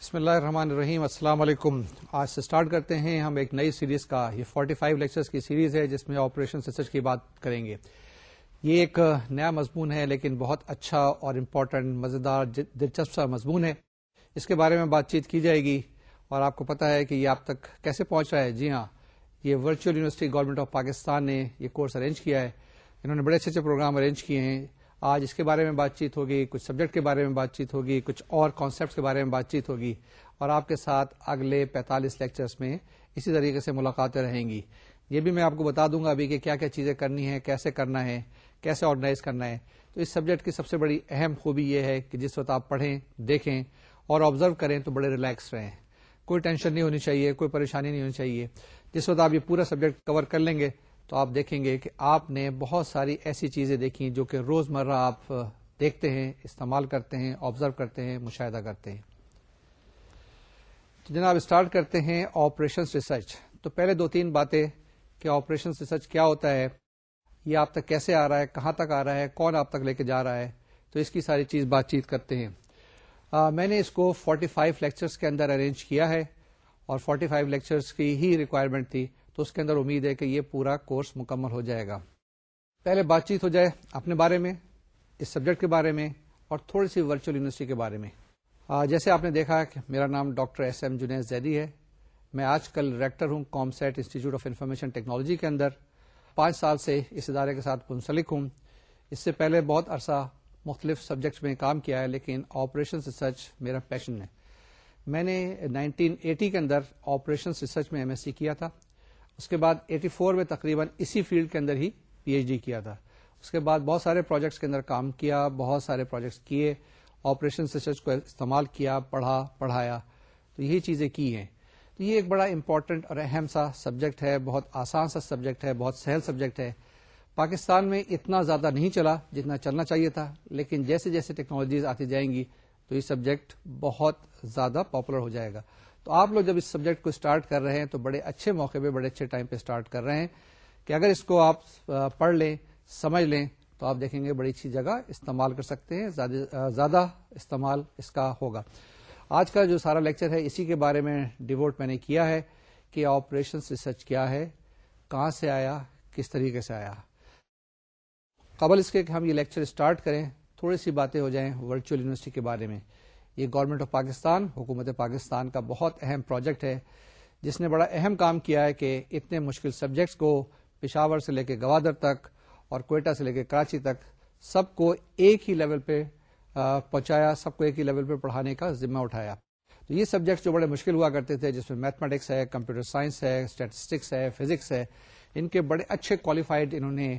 بسم اللہ الرحمن الرحیم، السلام علیکم۔ آج سے اسٹارٹ کرتے ہیں ہم ایک نئی سیریز کا، یہ 45 فائیو لیکچرز کی سیریز ہے جس میں آپریشن ریسرچ کی بات کریں گے۔ یہ ایک نیا مضمون ہے لیکن بہت اچھا اور امپورٹنٹ مزیدار دلچسپ سا مضمون ہے۔ اس کے بارے میں بات چیت کی جائے گی اور آپ کو پتا ہے کہ یہ آپ تک کیسے پہنچ رہا ہے۔ جی ہاں یہ virtual university government of Pakistan نے یہ کورس ارینج کیا ہے۔ انہوں نے بڑے اچھے اچھے پروگرام ارینج کیے ہیں۔ آج اس کے بارے میں بات چیت ہوگی، کچھ سبجیکٹ کے بارے میں بات چیت ہوگی، کچھ اور کانسیپٹ کے بارے میں بات چیت ہوگی اور آپ کے ساتھ اگلے پینتالیس لیکچرس میں اسی طریقے سے ملاقاتیں رہیں گی۔ یہ بھی میں آپ کو بتا دوں گا ابھی کہ کیا کیا چیزیں کرنی ہے کیسے کرنا ہے، کیسے آرگنائز کرنا ہے۔ تو اس سبجیکٹ کی سب سے بڑی اہم خوبی یہ ہے کہ جس وقت آپ پڑھیں، دیکھیں اور آبزرو کریں تو بڑے ریلیکس رہیں۔ کوئی ٹینشن نہیں ہونی چاہیے، کوئی پریشانی نہیں ہونی چاہیے۔ جس وقت آپ یہ پورا سبجیکٹ کور کر لیں گے تو آپ دیکھیں گے کہ آپ نے بہت ساری ایسی چیزیں دیکھی جو کہ روز مرہ آپ دیکھتے ہیں استعمال کرتے ہیں آبزرو کرتے ہیں مشاہدہ کرتے ہیں۔ تو جناب اسٹارٹ کرتے ہیں آپریشن ریسرچ تو پہلے دو تین باتیں کہ آپریشن ریسرچ کیا ہوتا ہے یہ آپ تک کیسے آ رہا ہے کہاں تک آ رہا ہے کون آپ تک لے کے جا رہا ہے تو اس کی ساری چیز بات چیت کرتے ہیں۔ آ, میں نے اس کو 45 فائیو لیکچرس کے اندر ارینج کیا ہے اور 45 فائیو لیکچرس کی ہی ریکوائرمنٹ تھی۔ تو اس کے اندر امید ہے کہ یہ پورا کورس مکمل ہو جائے گا۔ پہلے بات چیت ہو جائے اپنے بارے میں اس سبجیکٹ کے بارے میں اور تھوڑی سی ورچوئل یونیورسٹی کے بارے میں۔ آ, جیسے آپ نے دیکھا کہ میرا نام doctor S M Junaid Zaidi ہے۔ میں آج کل ریکٹر ہوں COMSATS institute of information technology کے اندر۔ پانچ سال سے اس ادارے کے ساتھ منسلک ہوں۔ اس سے پہلے بہت عرصہ مختلف سبجیکٹس میں کام کیا ہے لیکن آپریشن ریسرچ میرا پیشن ہے۔ میں نے 1980 کے اندر آپریشن ریسرچ میں ایم ایس سی کیا تھا۔ اس کے بعد 84 میں تقریباً اسی فیلڈ کے اندر ہی پی ایچ ڈی کیا تھا۔ اس کے بعد بہت سارے پروجیکٹس کے اندر کام کیا، بہت سارے پروجیکٹس کیے آپریشن ریسرچ کو استعمال کیا، پڑھا، پڑھایا۔ تو یہی چیزیں کی ہیں۔ تو یہ ایک بڑا امپورٹنٹ اور اہم سا سبجیکٹ ہے، بہت آسان سا سبجیکٹ ہے، بہت سہل سبجیکٹ ہے۔ پاکستان میں اتنا زیادہ نہیں چلا جتنا چلنا چاہیے تھا، لیکن جیسے جیسے ٹیکنالوجیز آتی جائیں گی تو یہ سبجیکٹ بہت زیادہ پاپولر ہو جائے گا۔ تو آپ لوگ جب اس سبجیکٹ کو اسٹارٹ کر رہے ہیں تو بڑے اچھے موقع پہ، بڑے اچھے ٹائم پہ اسٹارٹ کر رہے ہیں کہ اگر اس کو آپ پڑھ لیں، سمجھ لیں، تو آپ دیکھیں گے بڑی اچھی جگہ استعمال کر سکتے ہیں، زیادہ استعمال اس کا ہوگا۔ آج کا جو سارا لیکچر ہے اسی کے بارے میں ڈیوٹ میں نے کیا ہے کہ آپریشن ریسرچ کیا ہے، کہاں سے آیا، کس طریقے سے آیا۔ قبل اس کے کہ ہم یہ لیکچر اسٹارٹ کریں، تھوڑی سی باتیں ہو جائیں ورچوئل یونیورسٹی کے بارے میں۔ یہ گورنمنٹ آف پاکستان حکومت پاکستان کا بہت اہم پروجیکٹ ہے، جس نے بڑا اہم کام کیا ہے کہ اتنے مشکل سبجیکٹس کو پشاور سے لے کے گوادر تک اور کوئٹہ سے لے کے کراچی تک سب کو ایک ہی لیول پہ پہنچایا، سب کو ایک ہی لیول پہ پڑھانے کا ذمہ اٹھایا۔ تو یہ سبجیکٹس جو بڑے مشکل ہوا کرتے تھے، جس میں میتھمیٹکس ہے کمپیوٹر سائنس ہے اسٹیٹسٹکس ہے فزکس ہے، ان کے بڑے اچھے کوالیفائڈ انہوں نے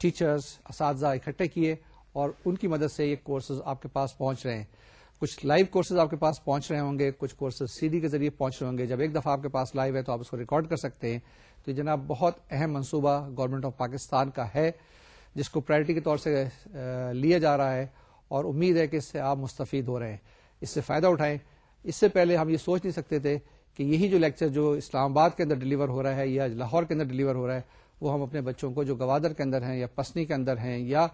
ٹیچرز اساتذہ اکٹھے کیے اور ان کی مدد سے یہ کورسز آپ کے پاس پہنچ رہے ہیں۔ کچھ لائیو کورسز آپ کے پاس پہنچ رہے ہوں گے، کچھ کورسز سی ڈی کے ذریعے پہنچ رہے ہوں گے۔ جب ایک دفعہ آپ کے پاس لائیو ہے تو آپ اس کو ریکارڈ کر سکتے ہیں۔ تو یہ جناب بہت اہم منصوبہ گورنمنٹ آف پاکستان کا ہے، جس کو پرائرٹی کے طور سے لیا جا رہا ہے اور امید ہے کہ اس سے آپ مستفید ہو رہے ہیں۔ اس سے فائدہ اٹھائیں۔ اس سے پہلے ہم یہ سوچ نہیں سکتے تھے کہ یہی جو لیکچر جو اسلام آباد کے اندر ڈلیور ہو رہا ہے یا لاہور کے اندر ڈلیور ہو رہا ہے، وہ ہم اپنے بچوں کو جو گوادر کے اندر ہیں یا پسنی کے اندر ہیں یا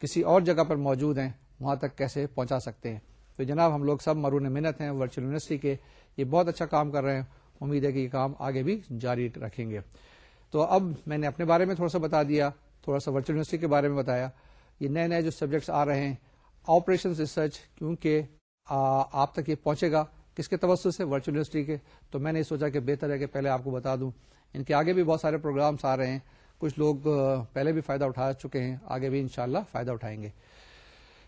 کسی اور جگہ پر موجود ہیں، وہاں تک کیسے پہنچا سکتے ہیں۔ تو جناب ہم لوگ سب مرون محنت ہیں، ورچوئل یونیورسٹی کے یہ بہت اچھا کام کر رہے ہیں۔ امید ہے کہ یہ کام آگے بھی جاری رکھیں گے۔ تو اب میں نے اپنے بارے میں تھوڑا سا بتا دیا، تھوڑا سا ورچوئل یونیورسٹی کے بارے میں بتایا۔ یہ نئے نئے جو سبجیکٹس آ رہے ہیں آپریشن ریسرچ کیونکہ آپ تک یہ پہنچے گا۔ کس کے توسط سے؟ ورچوئل یونیورسٹی کے۔ تو میں نے سوچا کہ بہتر ہے کہ پہلے آپ کو بتا دوں۔ ان کے آگے بھی بہت سارے پروگرامس آ رہے ہیں۔ کچھ لوگ پہلے بھی فائدہ اٹھا چکے ہیں، آگے بھی انشاءاللہ فائدہ اٹھائیں گے۔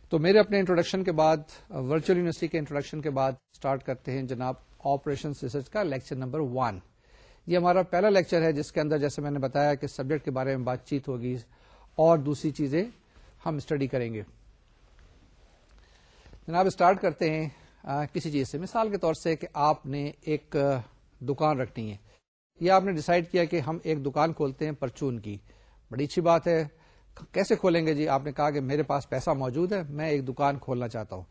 تو میرے اپنے انٹروڈکشن کے بعد uh, ورچوئل یونیورسٹی کے انٹروڈکشن کے بعد اسٹارٹ کرتے ہیں جناب آپریشن ریسرچ کا لیکچر نمبر ون یہ ہمارا پہلا لیکچر ہے جس کے اندر جیسے میں نے بتایا کہ سبجیکٹ کے بارے میں بات چیت ہوگی اور دوسری چیزیں ہم اسٹڈی کریں گے۔ جناب اسٹارٹ کرتے ہیں آ, کسی چیز سے۔ مثال کے طور سے کہ آپ نے ایک uh, دکان رکھنی ہے۔ یا آپ نے ڈسائڈ کیا کہ ہم ایک دکان کھولتے ہیں پرچون کی۔ بڑی اچھی بات ہے۔ کیسے کھولیں گے جی؟ آپ نے کہا کہ میرے پاس پیسہ موجود ہے، میں ایک دکان کھولنا چاہتا ہوں۔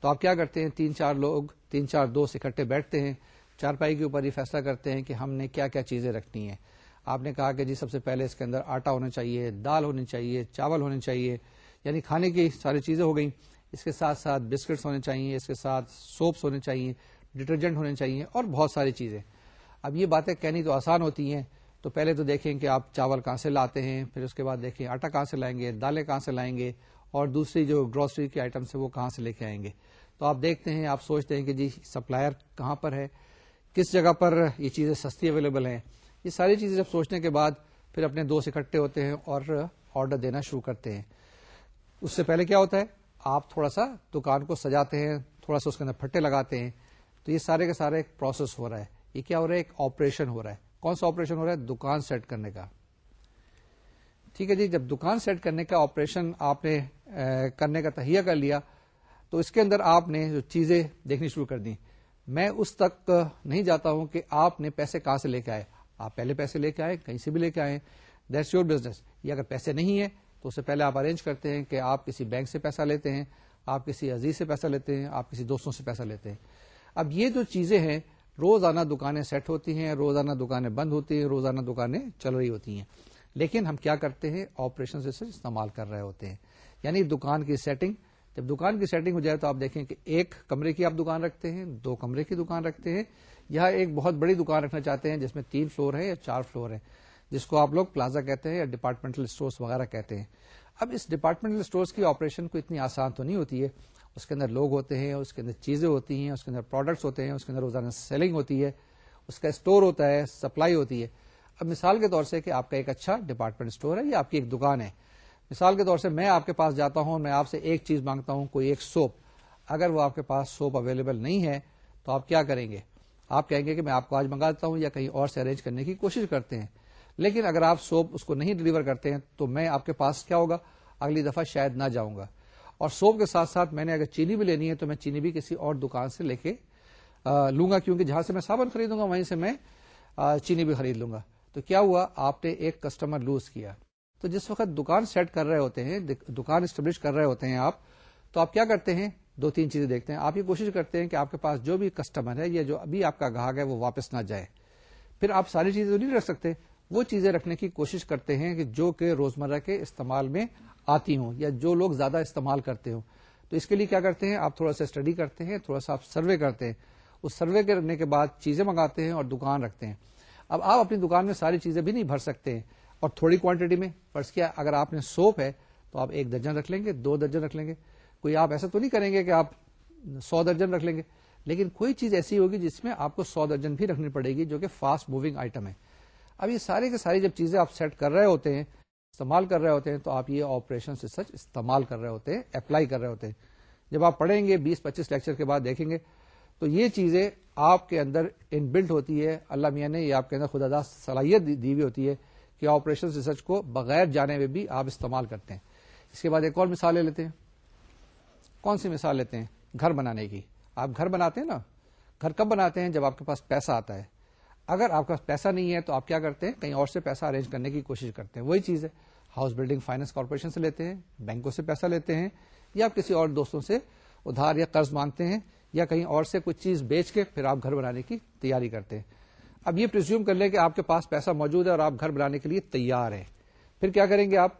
تو آپ کیا کرتے ہیں؟ تین چار لوگ، تین چار دوست اکٹھے بیٹھتے ہیں چار پائی کے اوپر یہ فیصلہ کرتے ہیں کہ ہم نے کیا کیا چیزیں رکھنی ہیں۔ آپ نے کہا کہ جی سب سے پہلے اس کے اندر آٹا ہونا چاہیے، دال ہونی چاہیے، چاول ہونے چاہیے یعنی کھانے کی ساری چیزیں ہو گئیں۔ اس کے ساتھ ساتھ بسکٹس ہونے چاہیے، اس کے ساتھ سوپس ہونے چاہیے، ڈٹرجنٹ ہونے چاہیے اور بہت ساری چیزیں۔ اب یہ باتیں کہنی تو آسان ہوتی ہیں تو پہلے تو دیکھیں کہ آپ چاول کہاں سے لاتے ہیں، پھر اس کے بعد دیکھیں آٹا کہاں سے لائیں گے، دالیں کہاں سے لائیں گے، اور دوسری جو گروسری کے آئٹمس ہے وہ کہاں سے لے کے آئیں گے۔ تو آپ دیکھتے ہیں، آپ سوچتے ہیں کہ جی سپلائر کہاں پر ہے، کس جگہ پر یہ چیزیں سستی اویلیبل ہیں۔ یہ ساری چیزیں جب سوچنے کے بعد پھر اپنے دوست اکٹھے ہوتے ہیں اور آرڈر دینا شروع کرتے ہیں۔ اس سے پہلے کیا ہوتا ہے، آپ تھوڑا سا دکان کو سجاتے ہیں، تھوڑا سا اس کے اندر پھٹے لگاتے ہیں۔ تو یہ سارے کے سارے ایک پروسیس ہو رہا ہے۔ یہ کیا ہو رہا ہے، ایک آپریشن ہو رہا ہے۔ کون سا آپریشن ہو رہا ہے؟ دکان سیٹ کرنے کا۔ ٹھیک ہے جی جب دکان سیٹ کرنے کا آپریشن آپ نے کرنے کا تہیا کر لیا، تو اس کے اندر آپ نے جو چیزیں دیکھنی شروع کر دی میں اس تک نہیں جاتا ہوں کہ آپ نے پیسے کہاں سے لے کے آئے۔ آپ پہلے پیسے لے کے آئے، کہیں سے بھی لے کے آئے۔ دیٹس یور بزنس یہ اگر پیسے نہیں ہے تو اس سے پہلے آپ ارینج کرتے ہیں کہ آپ کسی بینک سے پیسہ لیتے ہیں، آپ کسی عزیز سے پیسہ لیتے ہیں، آپ کسی دوستوں سے پیسہ لیتے ہیں۔ اب یہ جو چیزیں ہیں روزانہ دکانیں سیٹ ہوتی ہیں، روزانہ دکانیں بند ہوتی ہیں، روزانہ دکانیں چل رہی ہوتی ہیں۔ لیکن ہم کیا کرتے ہیں؟ آپریشن سے استعمال کر رہے ہوتے ہیں۔ یعنی دکان کی سیٹنگ جب دکان کی سیٹنگ ہو جائے تو آپ دیکھیں کہ ایک کمرے کی آپ دکان رکھتے ہیں، دو کمرے کی دکان رکھتے ہیں۔ یا ایک بہت بڑی دکان رکھنا چاہتے ہیں جس میں تین فلور ہے یا چار فلور ہے جس کو آپ لوگ پلازا کہتے ہیں یا ڈپارٹمنٹل اسٹورس وغیرہ کہتے ہیں۔ اب اس ڈپارٹمنٹل اسٹورس کی آپریشن کو اتنی آسان تو نہیں ہوتی ہے۔ اس کے اندر لوگ ہوتے ہیں، اس کے اندر چیزیں ہوتی ہیں، اس کے اندر پروڈکٹس ہوتے ہیں، اس کے اندر روزانہ سیلنگ ہوتی ہے، اس کا اسٹور ہوتا ہے سپلائی ہوتی ہے۔ اب مثال کے طور سے کہ آپ کا ایک اچھا ڈپارٹمنٹ اسٹور ہے یا آپ کی ایک دکان ہے۔ مثال کے طور سے میں آپ کے پاس جاتا ہوں، میں آپ سے ایک چیز مانگتا ہوں، کوئی ایک سوپ اگر وہ آپ کے پاس سوپ اویلیبل نہیں ہے، تو آپ کیا کریں گے؟ آپ کہیں گے کہ میں آپ کو آج منگا دیتا ہوں یا کہیں اور سے ارینج کرنے کی کوشش کرتے ہیں۔ لیکن اگر آپ سوپ اس کو نہیں ڈلیور کرتے ہیں، تو میں آپ کے پاس کیا ہوگا؟ اگلی دفعہ شاید نہ جاؤں گا۔ اور سوپ کے ساتھ ساتھ میں نے اگر چینی بھی لینی ہے تو میں چینی بھی کسی اور دکان سے لے کے لوں گا کیونکہ جہاں سے میں صابن خریدوں گا وہیں سے میں چینی بھی خرید لوں گا۔ تو کیا ہوا؟ آپ نے ایک کسٹمر لوز کیا۔ تو جس وقت دکان سیٹ کر رہے ہوتے ہیں دکان اسٹیبلش کر رہے ہوتے ہیں آپ، تو آپ کیا کرتے ہیں؟ دو تین چیزیں دیکھتے ہیں۔ آپ یہ کوشش کرتے ہیں کہ آپ کے پاس جو بھی کسٹمر ہے یا جو ابھی آپ کا گاہک ہے وہ واپس نہ جائے۔ پھر آپ ساری چیزیں نہیں رکھ سکتے۔ وہ چیزیں رکھنے کی کوشش کرتے ہیں کہ جو کہ روزمرہ کے استعمال میں آتی ہوں یا جو لوگ زیادہ استعمال کرتے ہوں۔ تو اس کے لیے کیا کرتے ہیں؟ آپ تھوڑا سا اسٹڈی کرتے ہیں، تھوڑا سا آپ سروے کرتے ہیں۔ اس سروے کرنے کے بعد چیزیں منگاتے ہیں اور دکان رکھتے ہیں۔ اب آپ اپنی دکان میں ساری چیزیں بھی نہیں بھر سکتے ہیں۔ اور تھوڑی کوانٹٹی میں، فرض کیا اگر آپ نے سوپ ہے تو آپ ایک درجن رکھ لیں گے، دو درجن رکھ لیں گے۔ کوئی آپ ایسا تو نہیں کریں گے کہ آپ سو درجن رکھ لیں گے۔ لیکن کوئی چیز ایسی ہوگی جس میں آپ کو سو درجن بھی رکھنی پڑے گی جو کہ فاسٹ موونگ آئٹم ہے۔ اب یہ ساری کے ساری جب چیزیں آپ سیٹ کر رہے ہوتے ہیں استعمال کر رہے ہوتے ہیں تو آپ یہ آپریشن سے سچ استعمال کر رہے ہوتے ہیں اپلائی کر رہے ہوتے ہیں۔ جب آپ پڑھیں گے، بیس، پچیس لیکچر کے بعد دیکھیں گے، تو یہ چیزیں آپ کے اندر ان بلڈ ہوتی ہے۔ اللہ میاں نے یہ آپ کے اندر خدا صلاحیت دی ہوئی ہوتی ہے کہ آپریشن ریسرچ کو بغیر جانے میں بھی آپ استعمال کرتے ہیں۔ اس کے بعد ایک اور مثال لے لیتے ہیں۔ کون سی مثال لیتے ہیں؟ گھر بنانے کی۔ آپ گھر بناتے ہیں نا؟ گھر کب بناتے ہیں؟ جب آپ کے پاس پیسہ آتا ہے۔ اگر آپ کے پاس پیسہ نہیں ہے تو آپ کیا کرتے ہیں؟ کہیں اور سے پیسہ ارینج کرنے کی کوشش کرتے ہیں۔ وہی چیز ہے۔ ہاؤس بلڈنگ فائنانس کارپوریشن سے لیتے ہیں، بینکوں سے پیسہ لیتے ہیں، یا آپ کسی اور دوستوں سے ادھار یا قرض مانگتے ہیں، یا کہیں اور سے کچھ چیز بیچ کے پھر آپ گھر بنانے کی تیاری کرتے ہیں۔ اب یہ پرزیوم کر لیں کہ آپ کے پاس پیسہ موجود ہے اور آپ گھر بنانے کے لیے تیار ہیں۔ پھر کیا کریں گے آپ؟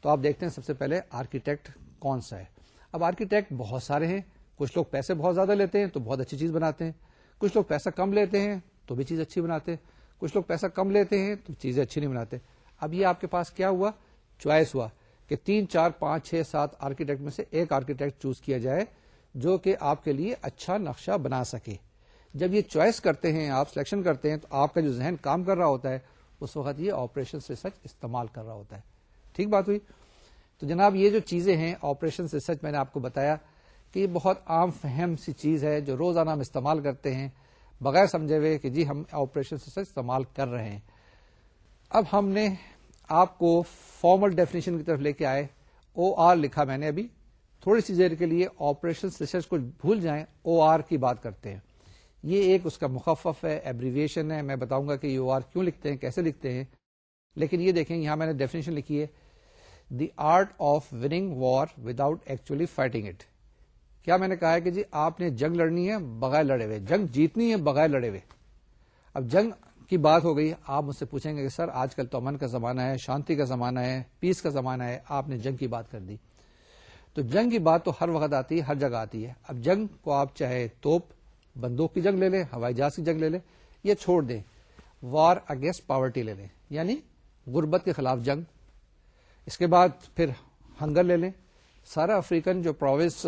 تو آپ دیکھتے ہیں سب سے پہلے آرکیٹیکٹ کون سا ہے۔ اب آرکیٹیکٹ بہت سارے ہیں۔ کچھ لوگ پیسے بہت زیادہ لیتے ہیں تو بہت اچھی چیز بناتے ہیں۔ کچھ لوگ پیسہ کم لیتے ہیں تو بھی چیز اچھی بناتے ہیں۔ کچھ لوگ پیسہ کم لیتے ہیں تو چیزیں اچھی نہیں بناتے۔ اب یہ آپ کے پاس کیا ہوا؟ چوائس ہوا کہ تین، چار، پانچ، چھ، سات آرکیٹیکٹ میں سے ایک آرکیٹیکٹ چوز کیا جائے جو کہ آپ کے لیے اچھا نقشہ بنا سکے۔ جب یہ چوائس کرتے ہیں، آپ سلیکشن کرتے ہیں تو آپ کا جو ذہن کام کر رہا ہوتا ہے، اس وقت یہ آپریشن ریسرچ استعمال کر رہا ہوتا ہے۔ ٹھیک بات ہوئی؟ تو جناب یہ جو چیزیں ہیں آپریشن ریسرچ میں نے آپ کو بتایا کہ یہ بہت عام فہم سی چیز ہے جو روزانہ ہم استعمال کرتے ہیں۔ بغیر سمجھے ہوئے کہ جی ہم آپریشن ریسرچ استعمال کر رہے ہیں۔ اب ہم نے آپ کو فارمل ڈیفینیشن کی طرف لے کے آئے۔ او آر لکھا میں نے ابھی۔ تھوڑی سی دیر کے لیے آپریشن ریسرچ کو بھول جائیں۔ او آر کی بات کرتے ہیں۔ یہ ایک اس کا مخفف ہے ایبریویشن ہے۔ میں بتاؤں گا کہ یو آر کیوں لکھتے ہیں، کیسے لکھتے ہیں۔ لیکن یہ دیکھیں، یہاں میں نے ڈیفینیشن لکھی ہے۔ The art of winning war without actually fighting it کیا میں نے کہا ہے کہ جی آپ نے جنگ لڑنی ہے بغیر لڑے ہوئے، جنگ جیتنی ہے بغیر لڑے ہوئے۔ اب جنگ کی بات ہو گئی، آپ مجھ سے پوچھیں گے کہ سر آج کل تو امن کا زمانہ ہے، شانتی کا زمانہ ہے پیس کا زمانہ ہے، آپ نے جنگ کی بات کر دی۔ تو جنگ کی بات تو ہر وقت آتی ہے، ہر جگہ آتی ہے۔ اب جنگ کو آپ چاہے توپ، بندوق کی جنگ لے لیں، ہوائی جہاز کی جنگ لے لیں، یا چھوڑ دیں وار اگینسٹ پاورٹی لے لیں یعنی غربت کے خلاف جنگ۔ اس کے بعد پھر ہنگر لے لیں۔ سارا افریقن جو پروونس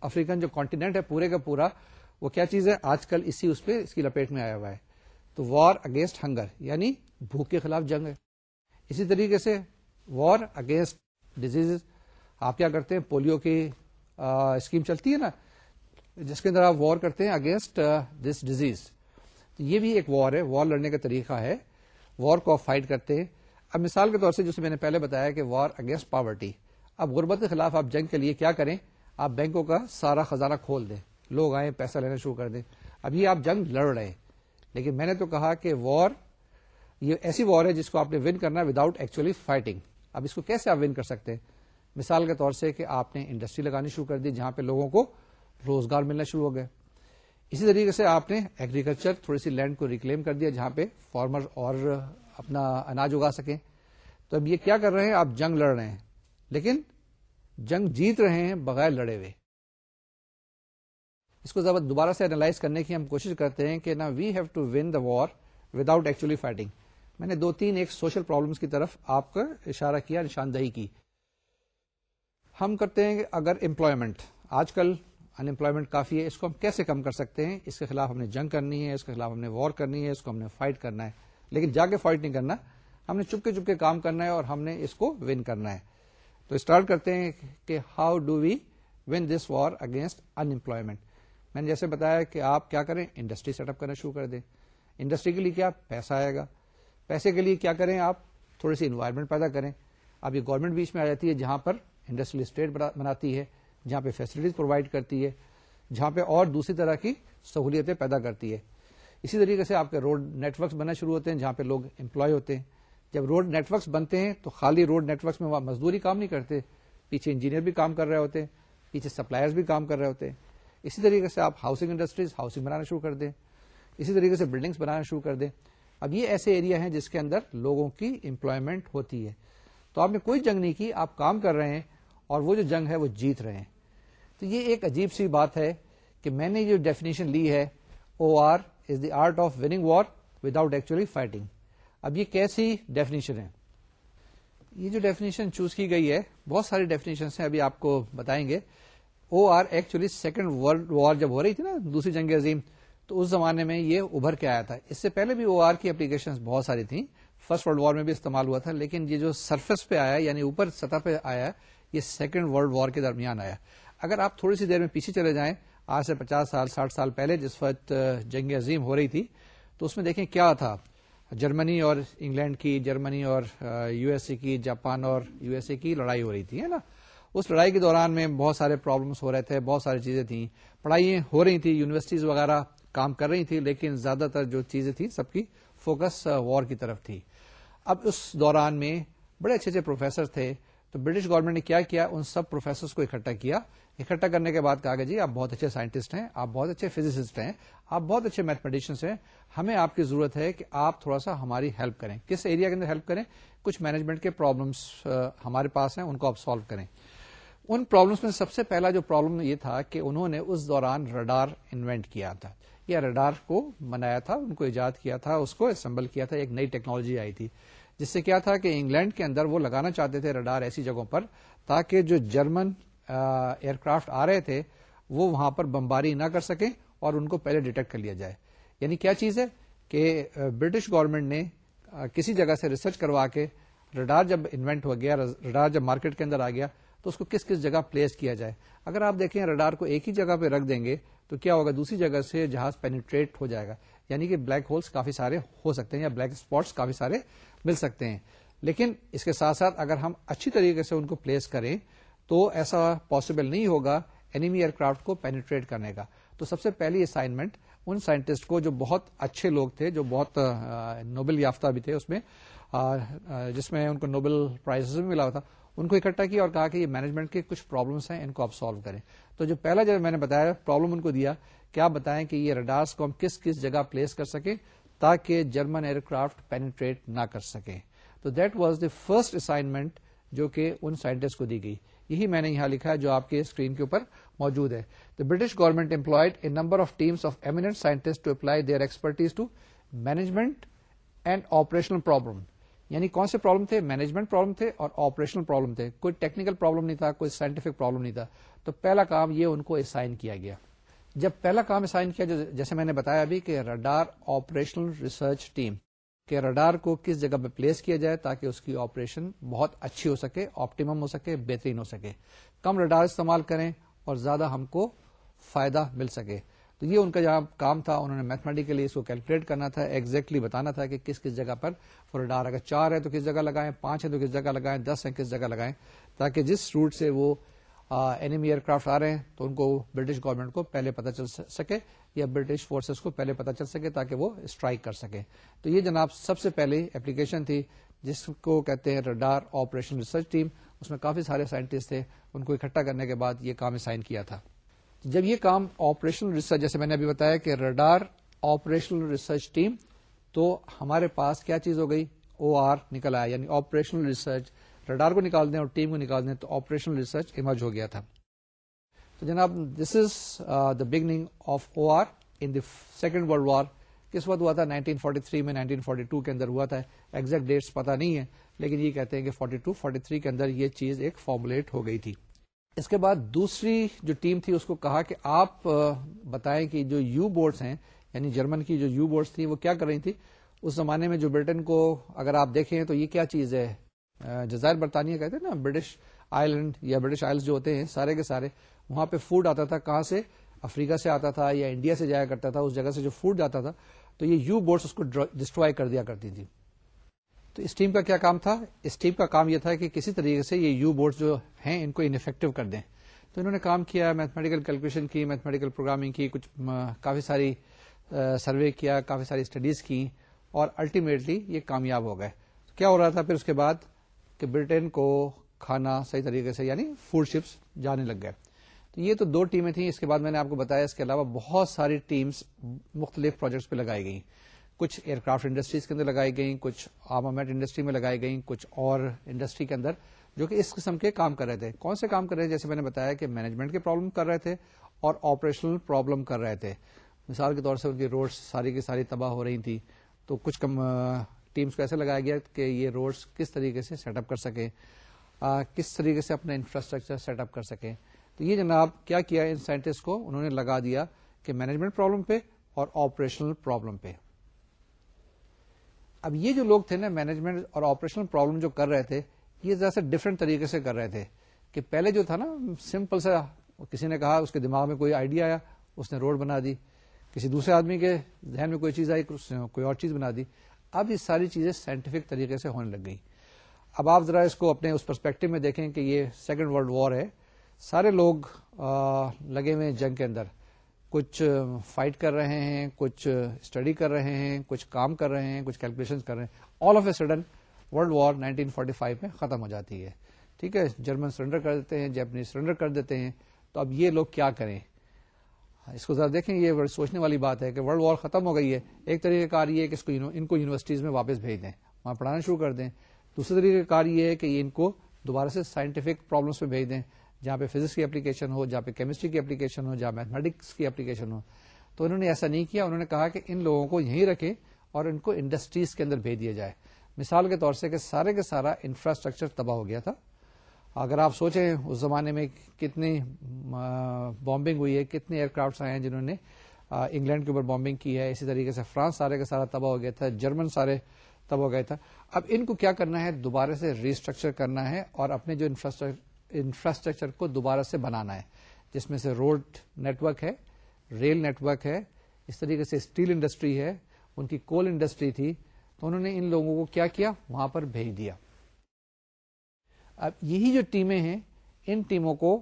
افریقن جو کانٹیننٹ ہے پورے کا پورا، وہ کیا چیز ہے؟ آج کل اسی اس پہ، اس کی لپیٹ میں آیا ہوا ہے۔ تو وار اگینسٹ ہنگر یعنی بھوک کے خلاف جنگ ہے۔ اسی طریقے سے وار اگینسٹ ڈیزیز آپ کیا کرتے ہیں؟ پولیو کی اسکیم چلتی ہے نا، جس کے اندر آپ وار کرتے ہیں اگینسٹ دس ڈیزیز۔ یہ بھی ایک وار ہے، وار لڑنے کا طریقہ ہے۔ وار کو آپ فائٹ کرتے ہیں۔ اب مثال کے طور سے جسے میں نے پہلے بتایا کہ وار اگینسٹ پاورٹی۔ اب غربت کے خلاف آپ جنگ کے لیے کیا کریں؟ آپ بینکوں کا سارا خزانہ کھول دیں۔ لوگ آئیں، پیسہ لینا شروع کر دیں۔ اب یہ آپ جنگ لڑ رہے ہیں۔ لیکن میں نے تو کہا کہ وار، یہ ایسی وار ہے جس کو آپ نے ون کرنا وداؤٹ ایکچولی فائٹنگ اب اس کو کیسے آپ ون کر سکتے ہیں؟ مثال کے طور سے کہ آپ نے انڈسٹری لگانی شروع کر دی جہاں پہ لوگوں کو روزگار ملنا شروع ہو گئے اسی طریقے سے آپ نے ایگریکلچر تھوڑی سی لینڈ کو ریکلیم کر دیا جہاں پہ فارمر اور اپنا اناج اگا سکیں۔ تو اب یہ کیا کر رہے ہیں؟ آپ جنگ لڑ رہے ہیں۔ لیکن جنگ جیت رہے ہیں بغیر لڑے ہوئے۔ اس کو دوبارہ سے اینالائز کرنے کی ہم کوشش کرتے ہیں کہ نا we have to win the war without actually fighting میں نے دو تین ایک سوشل پرابلمس کی طرف آپ کا اشارہ کیا، نشاندہی کی۔ ہم کرتے ہیں کہ اگر امپلائمنٹ آج کل انمپلائمنٹ کافی ہے، اس کو ہم کیسے کم کر سکتے ہیں؟ اس کے خلاف ہم نے جنگ کرنی ہے، اس کے خلاف ہم نے وار کرنی ہے، اس کو ہم نے فائٹ کرنا ہے۔ لیکن جا کے فائٹ نہیں کرنا، ہم نے چپکے چپکے کام کرنا ہے اور ہم نے اس کو ون کرنا ہے۔ تو اسٹارٹ کرتے ہیں کہ how do we win this war against unemployment. میں نے جیسے بتایا کہ آپ کیا کریں، انڈسٹری سیٹ اپ کرنا شروع کر دیں۔ انڈسٹری کے لیے کیا پیسہ آئے گا؟ پیسے کے لیے کیا کریں آپ؟ تھوڑی سی انوائرمنٹ پیدا کریں۔ اب یہ گورنمنٹ بیچ میں آ جاتی ہے جہاں پر انڈسٹریل اسٹیٹ بناتی ہے، جہاں پہ فیسلٹیز پرووائڈ کرتی ہے، جہاں پہ اور دوسری طرح کی سہولیتیں پیدا کرتی ہے۔ اسی طریقے سے آپ کے روڈ نیٹورکس بننا شروع ہوتے ہیں، جہاں پہ لوگ امپلائی ہوتے ہیں۔ جب روڈ نیٹورکس بنتے ہیں تو خالی روڈ نیٹورکس میں وہ مزدوری کام نہیں کرتے، پیچھے انجینئر بھی کام کر رہے ہوتے ہیں پیچھے سپلائرز بھی کام کر رہے ہوتے۔ ہیں اسی طریقے سے آپ ہاؤسنگ انڈسٹریز ہاؤسنگ بنانا شروع کر دیں۔ اسی طریقے سے بلڈنگس بنانا شروع کر دیں۔ اب یہ ایسے ایریا ہیں جس کے اندر لوگوں کی امپلائمنٹ ہوتی ہے۔ تو آپ نے کوئی جنگ نہیں کی، آپ کام کر رہے ہیں اور وہ جو جنگ ہے وہ جیت رہے ہیں۔ تو یہ ایک عجیب سی بات ہے کہ میں نے جو ڈیفینیشن لی ہے O R is the art of winning war without actually fighting اب یہ کیسی ڈیفینیشن ہے یہ جو ڈیفینیشن چوز کی گئی ہے، بہت ساری ڈیفینیشن ہیں، ابھی آپ کو بتائیں گے۔ O R actually second world war جب ہو رہی تھی نا، دوسری جنگ عظیم، تو اس زمانے میں یہ ابھر کے آیا تھا۔ اس سے پہلے بھی او آر کی اپلیکیشن بہت ساری تھیں۔ فرسٹ ورلڈ وار میں بھی استعمال ہوا تھا، لیکن یہ جو سرفس پہ آیا یعنی اوپر سطح پہ آیا، یہ سیکنڈ ورلڈ وار کے درمیان آیا۔ اگر آپ تھوڑی سی دیر میں پیچھے چلے جائیں، آج سے پچاس سال، ساٹھ سال پہلے جس وقت جنگ عظیم ہو رہی تھی، تو اس میں دیکھیں کیا تھا۔ جرمنی اور انگلینڈ کی، جرمنی اور یو ایس اے کی، جاپان اور یو ایس اے کی لڑائی ہو رہی تھی، ہے نا؟ اس لڑائی کے دوران میں بہت سارے پرابلمس ہو رہے تھے، بہت ساری چیزیں تھیں۔ پڑھائییں ہو رہی تھیں یونیورسٹیز وغیرہ کام کر رہی تھی لیکن زیادہ تر جو چیزیں تھیں سب کی فوکس وار کی طرف تھی۔ اب اس دوران میں بڑے اچھے اچھے پروفیسر تھے۔ تو برٹش گورنمنٹ نے کیا کیا؟ ان سب پروفیسرس کو اکٹھا کیا۔ اکٹھا کرنے کے بعد کہا کہ جی آپ بہت اچھے سائنٹسٹ ہیں، آپ بہت اچھے فزسسٹ ہیں، آپ بہت اچھے میتھمیٹیشینس ہیں۔ ہمیں آپ کی ضرورت ہے کہ آپ تھوڑا سا ہماری ہیلپ کریں۔ کس ایریا کے اندر ہیلپ کریں؟ کچھ مینجمنٹ کے پرابلمس ہمارے پاس ہیں، ان کو آپ سالو کریں۔ ان پرابلمس میں سب سے پہلا جو پرابلم یہ تھا کہ انہوں نے اس دوران رڈار انوینٹ کیا تھا۔ یا رڈار کو بنایا تھا، ان کو ایجاد کیا تھا، اس کو اسمبل کیا تھا، ایک نئی ٹیکنالوجی آئی تھی۔ جس سے کیا تھا کہ انگلینڈ کے اندر وہ لگانا چاہتے تھے رڈار ایسی جگہوں پر، تاکہ جو جرمن ایئر کرافٹ آ رہے تھے، وہ وہاں پر بمباری نہ کر سکیں اور ان کو پہلے ڈیٹیکٹ کر لیا جائے۔ یعنی کیا چیز ہے کہ برٹش گورنمنٹ نے کسی جگہ سے ریسرچ کروا کے رڈار جب انوینٹ ہو گیا رڈار جب مارکیٹ کے اندر آ گیا، تو اس کو کس کس جگہ پلیس کیا جائے۔ اگر آپ دیکھیں، رڈار کو ایک ہی جگہ پہ رکھ دیں گے، تو کیا ہوگا؟ دوسری جگہ سے جہاز پینیٹریٹ ہو جائے گا۔ یعنی کہ بلیک ہولس کافی سارے ہو سکتے ہیں یا بلیک اسپاٹس کافی سارے مل سکتے ہیں۔ لیکن اس کے ساتھ ساتھ اگر ہم اچھی طریقے سے ان کو پلیس کریں تو ایسا پاسبل نہیں ہوگا اینیمی ایئر کرافٹ کو پینیٹریٹ کرنے کا۔ تو سب سے پہلی اسائنمنٹ ان سائنٹسٹ کو جو بہت اچھے لوگ تھے، جو بہت نوبل یافتہ بھی تھے اس میں جس میں ان کو نوبل پرائز بھی ملا تھا، ان کو اکٹھا کیا اور کہا کہ یہ مینجمنٹ کے کچھ پرابلمس ہیں، ان کو آپ سالو کریں۔ تو جو پہلا جب میں نے بتایا پرابلم ان کو دیا کیا بتائیں کہ یہ ریڈارس کو ہم کس کس جگہ پلیس کر سکیں تاکہ جرمن ایئر کرافٹ پینیٹریٹ نہ کر سکیں۔ تو that was the first assignment جو کہ ان سائنٹسٹ کو دی گئی۔ یہی میں نے یہاں لکھا ہے جو آپ کے اسکرین کے اوپر موجود ہے۔ The British government employed a number of teams of eminent scientist to apply their expertise to management and operational problem یعنی کون سے پرابلم تھے؟ مینجمنٹ پرابلم تھے اور آپریشنل پرابلم تھے۔ کوئی ٹیکنیکل پرابلم نہیں تھا، کوئی سائنٹیفک پرابلم نہیں تھا۔ تو پہلا کام یہ ان کو اسائن کیا گیا۔ جب پہلا کام اسائن کیا جیسے میں نے بتایا ابھی کہ رڈار آپریشنل ریسرچ ٹیم کہ رڈار کو کس جگہ پہ پلیس کیا جائے تاکہ اس کی آپریشن بہت اچھی ہو سکے آپٹیمم ہو سکے، بہترین ہو سکے۔ کم رڈار استعمال کریں اور زیادہ ہم کو فائدہ مل سکے۔ تو یہ ان کا جہاں کام تھا، انہوں نے میتھمیٹیکلی اس کو کیلکولیٹ کرنا تھا ایگزیکٹلی بتانا تھا کہ کس کس جگہ پر رڈار اگر چار ہے تو کس جگہ لگائیں، پانچ ہے تو کس جگہ لگائیں، دس ہے کس جگہ لگائیں، تاکہ جس روٹ سے وہ اینیمی ایئر کرافٹ آ رہے ہیں تو ان کو برٹش گورنمنٹ کو پہلے پتا چل سکے یا برٹش فورسز کو پہلے پتا چل سکے تاکہ وہ اسٹرائک کر سکے تو یہ جناب سب سے پہلے اپلیکیشن تھی جس کو کہتے ہیں رڈار آپریشن ریسرچ ٹیم اس میں کافی سارے سائنٹسٹ تھے۔ ان کو اکٹھا کرنے کے بعد یہ کام سائن کیا تھا۔ جب یہ کام آپریشنل ریسرچ جیسے میں نے ابھی بتایا کہ رڈار آپریشنل ریسرچ ٹیم تو ہمارے پاس کیا چیز ہو گئی؟ او آر نکل آیا یعنی آپریشنل ریسرچ رڈار کو نکال دیں اور ٹیم کو نکال دیں تو آپریشنل ریسرچ ایمرج ہو گیا تھا۔ تو جناب this is the beginning of O R in the second world war کس وقت ہوا تھا؟ 1943 میں 1942 کے اندر ہوا تھا۔ ایگزیکٹ ڈیٹس پتا نہیں ہے لیکن یہ کہتے ہیں کہ 42 43 کے اندر یہ چیز ایک فارمولیٹ ہو گئی تھی۔ اس کے بعد دوسری جو ٹیم تھی، اس کو کہا کہ آپ uh, بتائیں کہ جو یو بورڈس ہیں یعنی جرمن کی جو یو بورڈس تھی وہ کیا کر رہی تھی اس زمانے میں جو برٹن کو اگر آپ دیکھیں تو یہ کیا چیز ہے؟ جزائر برطانیہ کہتے ہیں نا، برٹش آئلینڈ یا برٹش آئلس جو ہوتے ہیں، سارے کے سارے، وہاں پہ فوڈ آتا تھا، کہاں سے؟ افریقہ سے آتا تھا یا انڈیا سے جایا کرتا تھا، اس جگہ سے جو فوڈ جاتا تھا، تو یہ یو بورڈس اس کو ڈسٹروائے کر دیا کرتی تھی تو اس ٹیم کا کیا کام تھا؟ اس ٹیم کا کام یہ تھا کہ کسی طریقے سے یہ یو بورڈ جو ہیں، ان کو انفیکٹو کر دیں۔ تو انہوں نے کام کیا میتھمیٹیکل کیلکولیشن کی میتھمیٹیکل پروگرامنگ کی، کچھ کافی ساری سروے کیا، کافی ساری اسٹڈیز کی، اور الٹیمیٹلی یہ کامیاب ہو گئے۔ کیا ہو رہا تھا پھر اس کے بعد؟ کہ برٹن کو کھانا صحیح طریقے سے یعنی فوڈ شپس جانے لگ گئے۔ تو یہ تو دو ٹیمیں تھیں، اس کے بعد میں نے آپ کو بتایا، اس کے علاوہ بہت ساری ٹیمز مختلف پروجیکٹس پہ لگائی گئیں۔ کچھ ایئر کرافٹ انڈسٹریز کے اندر لگائی گئیں، کچھ آرمامنٹ انڈسٹری میں لگائی گئیں، کچھ اور انڈسٹری کے اندر جو کہ اس قسم کے کام کر رہے تھے۔ کون سے کام کر رہے تھے؟ جیسے میں نے بتایا کہ مینجمنٹ کے پرابلم کر رہے تھے اور آپریشنل پرابلم کر رہے تھے۔ مثال کے طور سے ان کی روڈ ساری کی ساری تباہ ہو رہی تھی تو کچھ کم ٹیمس کو ایسے لگایا گیا کہ یہ روڈس کس طریقے سے سیٹ اپ کر سکے کس طریقے سے اپنا انفراسٹرکچر سیٹ اپ کر سکے تو یہ جناب کیا کیا ان سائنٹسٹ کو انہوں نے لگا دیا کہ مینجمنٹ پرابلم پہ اور آپریشنل پرابلم پہ۔ اب یہ جو لوگ تھے نا مینجمنٹ اور آپریشنل پرابلم جو کر رہے تھے، یہ ذرا سے ڈفرنٹ طریقے سے کر رہے تھے کہ پہلے جو تھا نا سمپل سا، کسی نے کہا، اس کے دماغ میں کوئی آئیڈیا آیا، اس نے روڈ بنا دی۔ کسی دوسرے آدمی کے ذہن میں کوئی چیز آئی کوئی اور چیز بنا دی۔ اب یہ ساری چیزیں سائنٹیفک طریقے سے ہونے لگ گئی اب آپ ذرا اس کو اپنے اس پرسپیکٹو میں دیکھیں کہ یہ سیکنڈ ورلڈ وار ہے۔ سارے لوگ لگے ہوئے جنگ کے اندر۔ کچھ فائٹ کر رہے ہیں، کچھ اسٹڈی کر رہے ہیں، کچھ کام کر رہے ہیں، کچھ کیلکولیشن کر رہے ہیں۔ All of a sudden world war 1945 میں ختم ہو جاتی ہے۔ ٹھیک ہے، جرمن سرنڈر کر دیتے ہیں جیپنیز سرنڈر کر دیتے ہیں۔ تو اب یہ لوگ کیا کریں؟ اس کو ذرا دیکھیں، یہ سوچنے والی بات ہے کہ ورلڈ وار ختم ہو گئی ہے۔ ایک طریقہ کار یہ ہے کہ اس کو ان کو یونیورسٹیز میں واپس بھیج دیں۔ وہاں پڑھانا شروع کر دیں۔ دوسرے طریقہ کار یہ ہے کہ یہ ان کو دوبارہ سے سائنٹیفک پرابلمس میں بھیج دیں، جہاں پہ فزکس کی اپلیکیشن ہو، جہاں پہ کیمسٹری کی اپلیکیشن ہو، جہاں میتھمیٹکس کی اپلیکیشن ہو۔ تو انہوں نے ایسا نہیں کیا، انہوں نے کہا کہ ان لوگوں کو یہیں رکھیں اور ان کو انڈسٹریز کے اندر بھیج دیا جائے۔ مثال کے طور سے کہ سارے کے سارا انفراسٹرکچر تباہ ہو گیا تھا۔ اگر آپ سوچیں اس زمانے میں کتنی بامبنگ ہوئی ہے کتنے ایئر کرافٹ آئے ہیں جنہوں نے انگلینڈ کے اوپر بامبنگ کی ہے، اسی طریقے سے فرانس سارے کا سارا تباہ ہو گیا تھا، جرمن سارے تباہ ہو گیا تھا۔ اب ان کو کیا کرنا ہے؟ دوبارہ سے ریسٹرکچر کرنا ہے اور اپنے جو انفراسٹرکچر کو دوبارہ سے بنانا ہے، جس میں سے روڈ نیٹورک ہے ریل نیٹورک ہے، اس طریقے سے اسٹیل انڈسٹری ہے، ان کی کول انڈسٹری تھی۔ تو انہوں نے ان لوگوں کو کیا کیا؟ وہاں پر بھیج دیا۔ اب یہی جو ٹیمیں ہیں، ان ٹیموں کو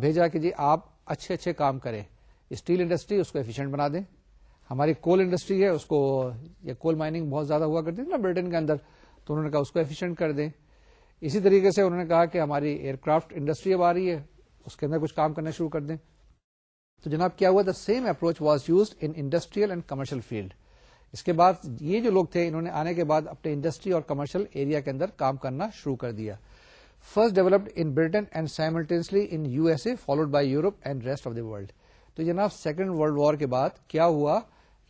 بھیجا کہ جی آپ اچھے اچھے کام کریں۔ اسٹیل انڈسٹری اس کو ایفیشینٹ بنا دیں۔ ہماری کول انڈسٹری ہے، اس کو یا کول مائننگ بہت زیادہ ہوا کرتی ہے نا برٹن کے اندر، تو انہوں نے کہا اس کو ایفیشینٹ کر دیں۔ اسی طریقے سے انہوں نے کہا کہ ہماری ایئر کرافٹ انڈسٹری اب آ رہی ہے، اس کے اندر کچھ کام کرنا شروع کر دیں۔ تو جناب، کیا ہوا؟ The same approach was use in industrial and commercial field اس کے بعد یہ جو لوگ تھے، انہوں نے آنے کے بعد اپنے انڈسٹری اور کمرشل ایریا کے اندر کام کرنا شروع کر دیا۔ First developed in Britain and simultaneously in U S A followed by Europe and rest of the world تو جناب سیکنڈ ورلڈ وار کے بعد کیا ہوا؟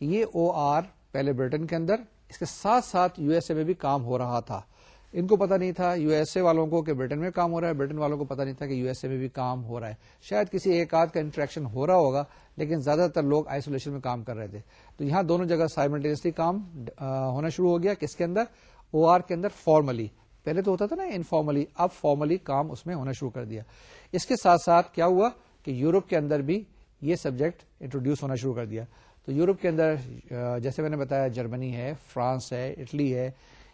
یہ او آر پہلے برٹن کے اندر، اس کے ساتھ ساتھ یو ایس اے میں بھی کام ہو رہا تھا۔ ان کو پتا نہیں تھا یو ایس اے والوں کو کہ برٹن میں کام ہو رہا ہے، برٹن والوں کو پتا نہیں تھا کہ یو ایس اے میں بھی کام ہو رہا ہے۔ شاید کسی ایک آدھ کا انٹریکشن ہو رہا ہوگا، لیکن زیادہ تر لوگ آئسولیشن میں کام کر رہے تھے۔ تو یہاں دونوں جگہ سائملٹینسلی کام ہونا شروع ہو گیا کس کے اندر؟ او آر کے اندر فارملی پہلے تو ہوتا تھا نا انفارملی اب فارملی کام اس میں ہونا شروع کر دیا۔ اس کے ساتھ ساتھ کیا ہوا کہ یورپ کے اندر بھی یہ سبجیکٹ انٹروڈیوس ہونا شروع کر دیا۔ تو یورپ کے اندر جیسے میں نے بتایا، جرمنی ہے، فرانس ہے، اٹلی ہے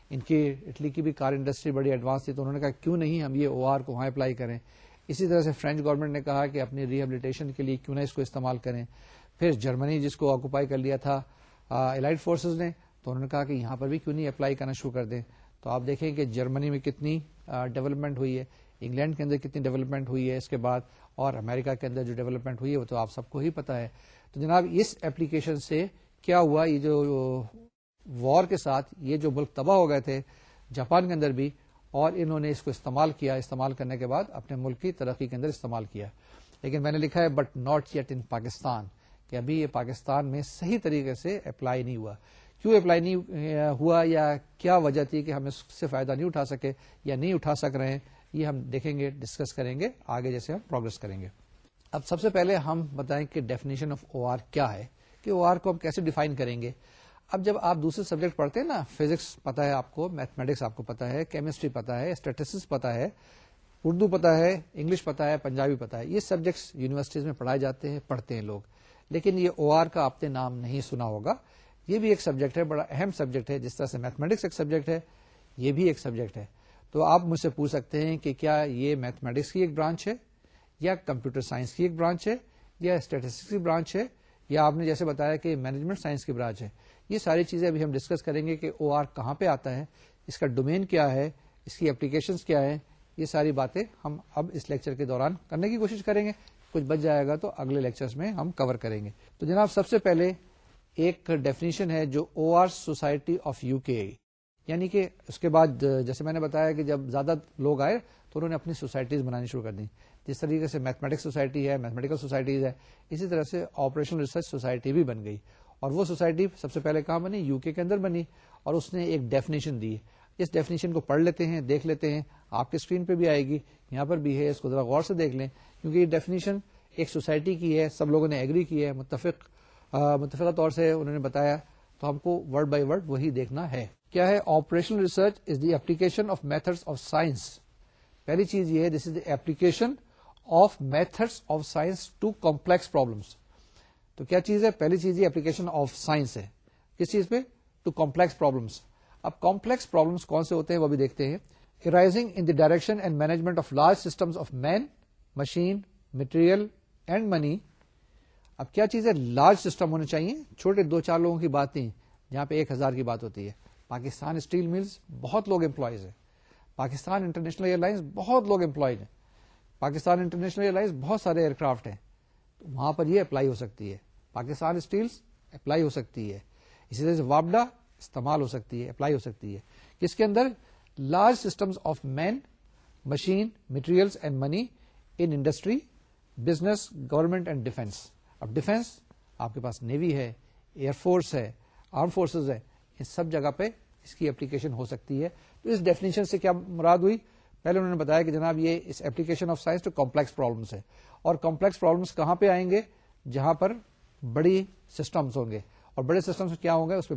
ان کی اٹلی کی بھی کار انڈسٹری بڑی ایڈوانس تھی تو انہوں نے کہا کیوں نہیں ہم یہ او آر کو وہاں اپلائی کریں؟ اسی طرح سے فرینچ گورنمنٹ نے کہا کہ اپنی ریہیبلیٹیشن کے لیے کیوں نہ اس کو استعمال کریں۔ پھر جرمنی جس کو آکوپائی کر لیا تھا الائٹ فورسز نے، تو انہوں نے کہا کہ یہاں پر بھی کیوں نہیں اپلائی کرنا شروع کر دیں؟ تو آپ دیکھیں کہ جرمنی میں کتنی ڈیولپمنٹ ہوئی ہے۔ انگلینڈ کے اندر کتنی ڈیولپمنٹ ہوئی ہے اس کے بعد، اور امریکہ کے اندر جو ڈیولپمنٹ ہوئی ہے وہ تو آپ سب کو ہی پتا ہے۔ تو جناب، اس ایپلیکیشن سے کیا ہوا؟ یہ جو وار کے ساتھ یہ جو ملک تباہ ہو گئے تھے، جاپان کے اندر بھی، اور انہوں نے اس کو استعمال کیا، استعمال کرنے کے بعد اپنے ملک کی ترقی کے اندر استعمال کیا۔ لیکن میں نے لکھا ہے but not yet in Pakistan کہ ابھی یہ پاکستان میں صحیح طریقے سے اپلائی نہیں ہوا۔ کیوں اپلائی نہیں ہوا یا کیا وجہ تھی کہ ہم اس سے فائدہ نہیں اٹھا سکے یا نہیں اٹھا سک رہے ہیں، یہ ہم دیکھیں گے ڈسکس کریں گے، آگے جیسے ہم پروگرس کریں گے۔ اب سب سے پہلے ہم بتائیں کہ ڈیفینیشن آف او آر کیا ہے، کہ او آر کو ہم کیسے ڈیفائن کریں گے۔ اب جب آپ دوسرے سبجیکٹ پڑھتے ہیں نا، فزکس پتا ہے آپ کو، میتھمیٹکس آپ کو پتا ہے، کیمسٹری پتا ہے، اسٹیٹسٹکس پتا ہے، اردو پتا ہے، انگلش پتا ہے، پنجابی پتا ہے، یہ سبجیکٹس یونیورسٹیز میں پڑھائے جاتے ہیں، پڑھتے ہیں لوگ۔ لیکن یہ او آر کا آپ نے نام نہیں سنا ہوگا۔ یہ بھی ایک سبجیکٹ ہے، بڑا اہم سبجیکٹ ہے، جس طرح سے میتھمیٹکس ایک سبجیکٹ ہے، یہ بھی ایک سبجیکٹ ہے۔ تو آپ مجھ سے پوچھ سکتے ہیں کہ کیا یہ میتھمیٹکس کی ایک برانچ ہے، یا کمپیوٹر سائنس کی ایک برانچ ہے، یا اسٹیٹسٹکس کی برانچ ہے، یا آپ نے جیسے بتایا کہ مینجمنٹ سائنس کی برانچ ہے۔ یہ ساری چیزیں ابھی ہم ڈسکس کریں گے کہ او آر کہاں پہ آتا ہے، اس کا ڈومین کیا ہے، اس کی اپلیکیشنس کیا ہے یہ ساری باتیں ہم اب اس لیکچر کے دوران کرنے کی کوشش کریں گے۔ کچھ بچ جائے گا تو اگلے لیکچرز میں ہم کور کریں گے۔ تو جناب، سب سے پہلے ایک ڈیفینیشن ہے جو O R society of U K یعنی کہ اس کے بعد جیسے میں نے بتایا کہ جب زیادہ لوگ آئے تو انہوں نے اپنی سوسائٹیز بنانی شروع کر دی جس طریقے سے میتھمیٹکس سوسائٹی ہے، میتھمیٹیکل سوسائٹیز ہے، اسی طرح سے آپریشن ریسرچ سوسائٹی بھی بن گئی۔ اور وہ سوسائٹی سب سے پہلے کہاں بنی؟ یو کے اندر بنی اور اس نے ایک ڈیفینیشن دی۔ اس ڈیفینیشن کو پڑھ لیتے ہیں، دیکھ لیتے ہیں۔ آپ کے اسکرین پہ بھی آئے گی۔ یہاں پر بھی ہے، اس کو ذرا غور سے دیکھ لیں۔ کیونکہ یہ ڈیفینیشن ایک سوسائٹی کی ہے، سب لوگوں نے ایگری کی ہے، متفق متفقہ طور سے انہوں نے بتایا۔ تو ہم کو ورڈ بائی ورڈ وہی دیکھنا ہے۔ کیا ہے؟ Operational research is the application of method of science پہلی چیز یہ ہے this is the application of methods of science to complex problems تو کیا چیز ہے؟ پہلی چیز یہ اپلیکیشن آف سائنس ہے۔ کس چیز پہ؟ ٹو کمپلیکس پرابلمس اب کمپلیکس پرابلمس کون سے ہوتے ہیں وہ بھی دیکھتے ہیں۔ Rising in the direction and management of large system of man machine material and money اب کیا چیز ہے لارج سسٹم ہونے چاہیے؟ چھوٹے دو چار لوگوں کی بات نہیں جہاں پہ ایک ہزار کی بات ہوتی ہے۔ پاکستان اسٹیل ملز بہت لوگ امپلائیز ہیں۔ پاکستان انٹرنیشنل ایئر لائنس بہت لوگ امپلائڈ ہیں۔ پاکستان انٹرنیشنل ایئر لائنس بہت سارے ایئر کرافٹ ہیں۔ تو وہاں پر یہ اپلائی ہو سکتی ہے۔ پاکستان اسٹیلس اپلائی ہو سکتی ہے۔ اسی طرح سے وابڈا استعمال ہو سکتی ہے، اپلائی ہو سکتی ہے۔ کس کے اندر؟ Large system of man machine materials and money in industry business government and defence اب ڈیفینس آپ کے پاس نیوی ہے ایئر فورس ہے آرم فورسز ہے ان سب جگہ پہ اس کی اپلیکیشن ہو سکتی ہے۔ تو اس ڈیفینیشن سے کیا مراد ہوئی؟ پہلے انہوں نے بتایا کہ جناب یہ اس application of science to complex problems ہے۔ اور کمپلیکس پرابلمس کہاں پہ آئیں گے؟ جہاں پر بڑی سسٹمس ہوں گے۔ اور بڑے سسٹمس کیا ہوں گے؟ اس پہ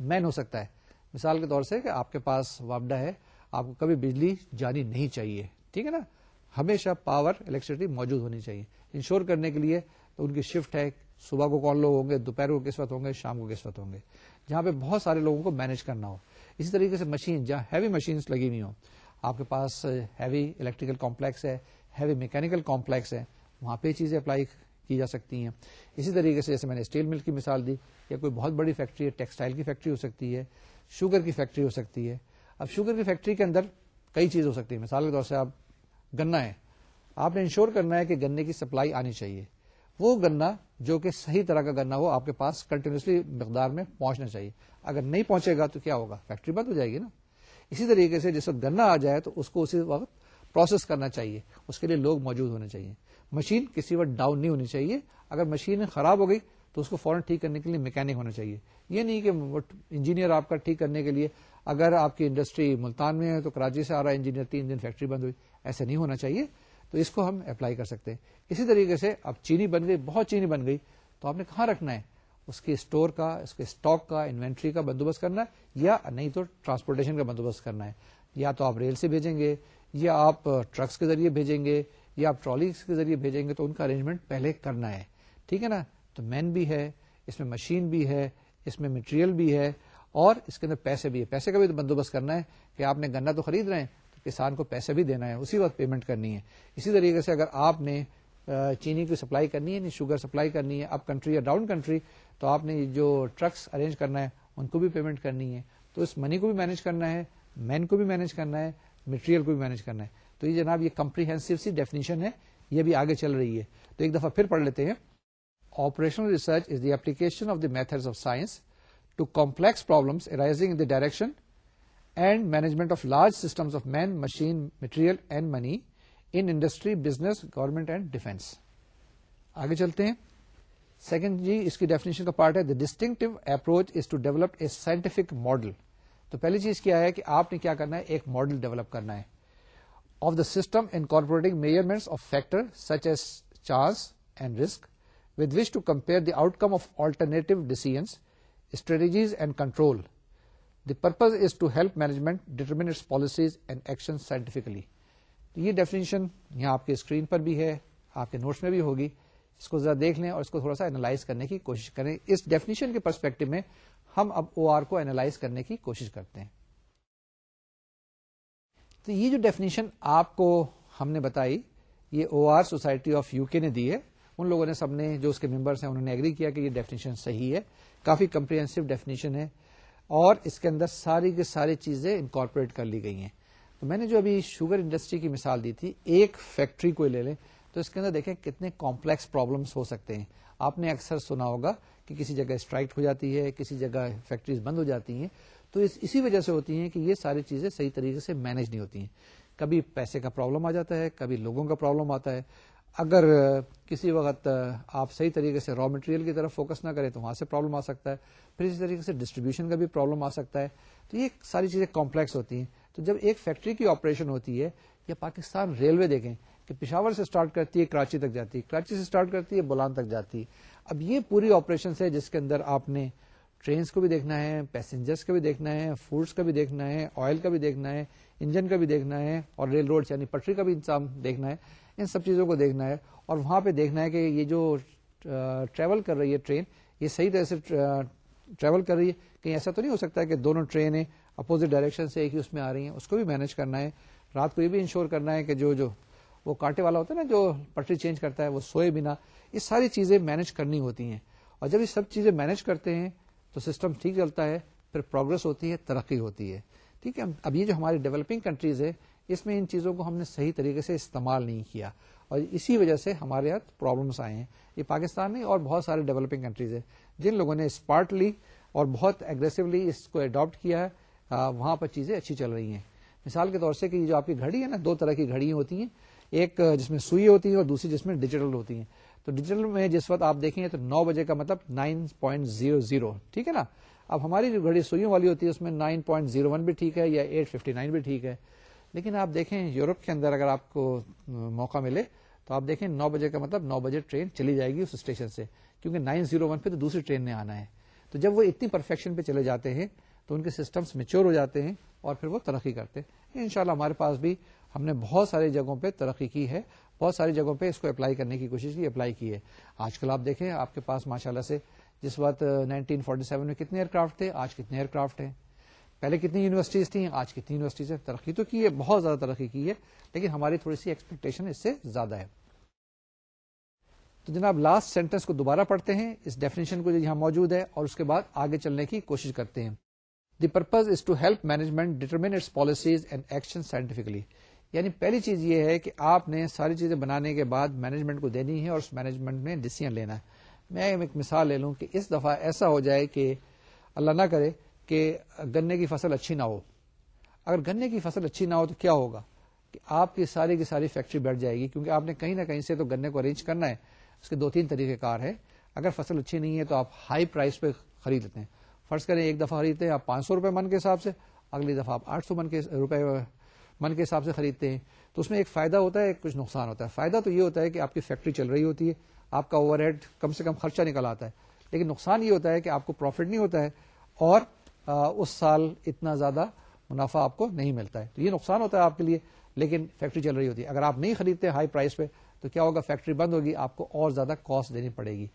مین ہو سکتا ہے۔ مثال کے طور سے کہ آپ کے پاس وابڈا ہے، آپ کو کبھی بجلی جانی نہیں چاہیے، ٹھیک ہے نا؟ ہمیشہ پاور الیکٹریسٹی موجود ہونی چاہیے۔ انشور کرنے کے لیے تو ان کی شفٹ ہے، صبح کو کون لوگ ہوں گے، دوپہر کو کس وقت ہوں گے، شام کو کس وقت ہوں گے۔ جہاں پہ بہت سارے لوگوں کو مینج کرنا ہو۔ اسی طریقے سے مشین جہاں ہیوی مشینس لگی ہوئی ہوں، آپ کے پاس ہیوی الیکٹریکل کمپلیکس ہے ہیوی میکینکل کمپلیکس ہے، وہاں پہ چیزیں اپلائی کی جا سکتی ہیں۔ اسی طریقے سے جیسے میں نے اسٹیل مل کی مثال دی یا کوئی بہت بڑی فیکٹری ہے، ٹیکسٹائل کی فیکٹری ہو سکتی ہے، شوگر کی فیکٹری ہو سکتی ہے۔ اب شوگر کی فیکٹری کے اندر کئی چیز ہو سکتی ہے مثال کے طور سے آپ گنا ہے۔ آپ نے انشور کرنا ہے کہ گنے کی سپلائی آنی چاہیے۔ وہ گنا جو کہ صحیح طرح کا گنا ہو، آپ کے پاس کنٹینیوسلی مقدار میں پہنچنا چاہیے۔ اگر نہیں پہنچے گا تو کیا ہوگا؟ فیکٹری بند ہو جائے گی نا۔ اسی طریقے سے جس وقت گنا آ جائے تو اس کو اسی وقت پروسیس کرنا چاہیے۔ اس کے لیے لوگ موجود ہونے چاہیے۔ مشین کسی وقت ڈاؤن نہیں ہونی چاہیے۔ اگر مشین خراب ہو گئی تو اس کو فوراً ٹھیک کرنے کے لیے میکینک ہونا چاہیے۔ یہ نہیں کہ انجینئر آپ کا ٹھیک کرنے کے لیے، اگر آپ کی انڈسٹری ملتان میں ہے تو کراچی سے آ رہا ہے انجینئر تین دن فیکٹری بند ہوئی، ایسا نہیں ہونا چاہیے۔ تو اس کو ہم اپلائی کر سکتے ہیں۔ اسی طریقے سے اب چینی بن گئی، بہت چینی بن گئی۔ تو آپ نے کہاں رکھنا ہے؟ اس کے اسٹور کا، اس کے اسٹاک کا انوینٹری کا بندوبست کرنا ہے، یا نہیں تو ٹرانسپورٹیشن کا بندوبست کرنا ہے۔ یا تو آپ ریل سے بھیجیں گے، یا آپ uh, ٹرکس کے ذریعے بھیجیں گے یا آپ ٹرالی کے ذریعے بھیجیں گے تو ان کا ارینجمنٹ پہلے کرنا ہے۔ ٹھیک ہے نا؟ تو مین بھی ہے، اس میں مشین بھی ہے، اس میں مٹیریل بھی ہے اور اس کے اندر پیسے بھی ہے۔ پیسے کا بھی بندوبست کرنا ہے کہ آپ نے گنا تو خرید رہے ہیں تو کسان کو پیسے بھی دینا ہے۔ اسی وقت پیمنٹ کرنی ہے۔ اسی طریقے سے اگر آپ نے چینی کی سپلائی کرنی ہے یعنی شوگر سپلائی کرنی ہے اپ کنٹری یا ڈاؤن کنٹری تو آپ نے جو ٹرکس ارینج کرنا ہے، ان کو بھی پیمنٹ کرنی ہے۔ تو اس منی کو بھی مینج کرنا ہے مین کو بھی مینج کرنا ہے مٹیریل کو بھی مینج کرنا ہے۔ تو یہ جناب یہ کمپریہنسو سی ڈیفینیشن ہے، یہ بھی آگے چل رہی ہے۔ تو ایک دفعہ پھر پڑھ لیتے ہیں۔ Operational research is the application of the method of science to complex problems arising in the direction and management of large system of man machine material and money in industry business government and defence آگے چلتے ہیں۔ Second جی اس کی definition کا part ہے۔ The distinct approach is to develop a scientific model تو پہلی چیز کیا ہے کہ آپ نے کیا کرنا ہے؟ ایک ماڈل ڈیولپ کرنا ہے۔ Of the system incorporating measurements of factor such as chance and risk with which to compare the outcome of alternative decisions strategies and control the purpose is to help management determine its policies and action scientifically یہ definition یہاں آپ کے screen پر بھی ہے، آپ کے notice میں بھی ہوگی۔ اس کو ذرا دیکھ لیں اور اس کو تھوڑا سا اینالائز کرنے کی کوشش کریں۔ اس ڈیفینیشن کے پرسپیکٹو میں ہم اب او آر کو اینالائز کرنے کی کوشش کرتے ہیں۔ تو یہ جو ڈیفینیشن آپ کو ہم نے بتائی، یہ O R society of U K نے دی ہے۔ ان لوگوں نے سب نے جو اس کے ممبرس ہیں، انہوں نے ایگری کیا کہ یہ ڈیفینیشن صحیح ہے۔ کافی کمپریہنسو ڈیفینیشن ہے۔ اور اس کے اندر ساری کی ساری چیزیں انکارپوریٹ کر لی گئی ہیں۔ تو میں نے جو ابھی شوگر انڈسٹری کی مثال دی تھی، ایک فیکٹری کو لے لیں تو اس کے اندر دیکھیں کتنے کمپلیکس پرابلمس ہو سکتے ہیں۔ آپ نے اکثر سنا ہوگا کہ کسی جگہ اسٹرائک ہو جاتی ہے، کسی جگہ فیکٹریز بند ہو جاتی ہیں۔ تو اس اسی وجہ سے ہوتی ہیں کہ یہ ساری چیزیں صحیح طریقے سے مینج نہیں ہوتی ہیں۔ کبھی پیسے کا پرابلم آ جاتا ہے، کبھی لوگوں کا پرابلم آتا ہے۔ اگر کسی وقت آپ صحیح طریقے سے را مٹیریل کی طرف فوکس نہ کریں تو وہاں سے پرابلم آ سکتا ہے۔ پھر اسی طریقے سے ڈسٹریبیوشن کا بھی پرابلم آ سکتا ہے۔ تو یہ ساری چیزیں کمپلیکس ہوتی ہیں۔ تو جب ایک فیکٹری کی آپریشن ہوتی ہے، یا پاکستان ریلوے دیکھیں کہ پشاور سے اسٹارٹ کرتی ہے، کراچی تک جاتی ہے۔ کراچی سے اسٹارٹ کرتی ہے بولان تک جاتی ہے۔ اب یہ پوری آپریشن ہے جس کے اندر آپ نے ٹرینس کو بھی دیکھنا ہے پیسنجرس کا بھی دیکھنا ہے فوڈس کا بھی دیکھنا ہے آئل کا بھی دیکھنا ہے انجن کا بھی دیکھنا ہے اور ریل روڈ یعنی پٹری کا بھی انتظام دیکھنا ہے، ان سب چیزوں کو دیکھنا ہے اور وہاں پہ دیکھنا ہے کہ یہ جو ٹریول کر رہی ہے ٹرین، یہ صحیح طرح سے ٹریول کر رہی ہے، کہیں ایسا تو نہیں ہو سکتا کہ دونوں ٹرینیں اپوزٹ ڈائریکشن سے ایک ہی اس میں آ رہی ہیں، اس کو بھی مینج کرنا ہے، رات کو یہ بھی انشور کرنا ہے کہ جو جو وہ کانٹے والا ہوتا ہے نا جو پٹری چینج کرتا ہے، وہ سوئے بنا، یہ ساری چیزیں مینج کرنی ہوتی ہیں اور جب یہ سب چیزیں مینج کرتے ہیں تو سسٹم ٹھیک چلتا ہے، پھر پروگرس ہوتی ہے، ترقی ہوتی ہے۔ ٹھیک ہے؟ اب یہ جو ہماری ڈیولپنگ کنٹریز ہے اس میں ان چیزوں کو ہم نے صحیح طریقے سے استعمال نہیں کیا۔ اور اسی وجہ سے ہمارے یہاں پرابلمس آئے ہیں۔ یہ پاکستان میں اور بہت سارے ڈیولپنگ کنٹریز ہیں۔ جن لوگوں نے اسمارٹلی اور بہت اگریسولی اس کو اڈاپٹ کیا ہے وہاں پر چیزیں اچھی چل رہی ہیں۔ مثال کے طور سے کہ جو آپ کی گھڑی ہے نا، دو طرح کی گھڑیاں ہوتی ہیں۔ ایک جس میں سوئی ہوتی ہے اور دوسری جس میں ڈیجیٹل ہوتی ہیں۔ تو ڈیجیٹل میں جس وقت آپ دیکھیں تو نو بجے کا مطلب نائن پوائنٹ زیرو زیرو، ٹھیک ہے نا؟ اب ہماری جو گھڑی سوئیوں والی ہوتی ہے، اس میں نائن پوائنٹ زیرو ون بھی ٹھیک ہے یا ایٹ ففٹی نائن بھی ٹھیک ہے۔ لیکن آپ دیکھیں یورپ کے اندر اگر آپ کو موقع ملے، تو آپ دیکھیں نو بجے کا مطلب نو بجے ٹرین چلی جائے گی اس اسٹیشن سے، کیونکہ نائن زیرو ون پہ تو دوسری ٹرین نے آنا ہے۔ تو جب وہ اتنی پرفیکشن پہ چلے جاتے ہیں، تو ان کے سسٹمس میچور ہو جاتے ہیں اور پھر وہ ترقی کرتے ہیں۔ ان ہمارے پاس بھی ہم نے بہت ساری جگہوں پہ ترقی کی ہے۔ بہت ساری جگہوں پہ اس کو اپلائی کرنے کی کوشش کی، اپلائی کی ہے۔ آج کل آپ دیکھیں، آپ کے پاس ماشاء اللہ سے جس وقت 1947 میں کتنے ایئر کرافٹ تھے، آج کتنے ایئر کرافٹ ہیں۔ پہلے کتنی یونیورسٹیز تھیں، آج کتنی یونیورسٹیز ہیں۔ ترقی تو کی ہے، بہت زیادہ ترقی کی ہے، لیکن ہماری تھوڑی سی ایکسپیکٹیشن اس سے زیادہ ہے۔ تو جناب لاسٹ سینٹینس کو دوبارہ پڑھتے ہیں۔ اس ڈیفینیشن کو جو یہاں موجود ہے اور اس کے بعد آگے چلنے کی کوشش کرتے ہیں۔ The purpose is to help management determine its policies and action scientifically یعنی پہلی چیز یہ ہے کہ آپ نے ساری چیزیں بنانے کے بعد مینجمنٹ کو دینی ہے اور اس مینجمنٹ میں ڈسیزن لینا ہے۔ میں ایک مثال لے لوں کہ اس دفعہ ایسا ہو جائے کہ اللہ نہ کرے کہ گنے کی فصل اچھی نہ ہو۔ اگر گنے کی فصل اچھی نہ ہو تو کیا ہوگا؟ کہ آپ کی ساری کی ساری فیکٹری بیٹھ جائے گی کیونکہ آپ نے کہیں نہ کہیں سے تو گنے کو ارینج کرنا ہے۔ اس کے دو تین طریقے کار ہے اگر فصل اچھی نہیں ہے تو آپ ہائی پرائز پہ خرید لیتے ہیں۔ فرض کریں ایک دفعہ خریدتے ہیں، آپ پانچ سو روپے من کے حساب سے، اگلی دفعہ آپ آٹھ سو من کے روپے من کے حساب سے خریدتے ہیں۔ تو اس میں ایک فائدہ ہوتا ہے کچھ نقصان ہوتا ہے۔ فائدہ تو یہ ہوتا ہے کہ آپ کی فیکٹری چل رہی ہوتی ہے، آپ کا اوور ہیڈ کم سے کم خرچہ نکل آتا ہے۔ لیکن نقصان یہ ہوتا ہے کہ آپ کو پروفٹ نہیں ہوتا ہے اور اس سال اتنا زیادہ منافع آپ کو نہیں ملتا ہے۔ تو یہ نقصان ہوتا ہے آپ کے لیے، لیکن فیکٹری چل رہی ہوتی ہے۔ اگر آپ نہیں خریدتے ہائی پرائز پہ، تو کیا ہوگا؟ فیکٹری بند ہوگی، آپ کو اور زیادہ کاسٹ دینی پڑے گی۔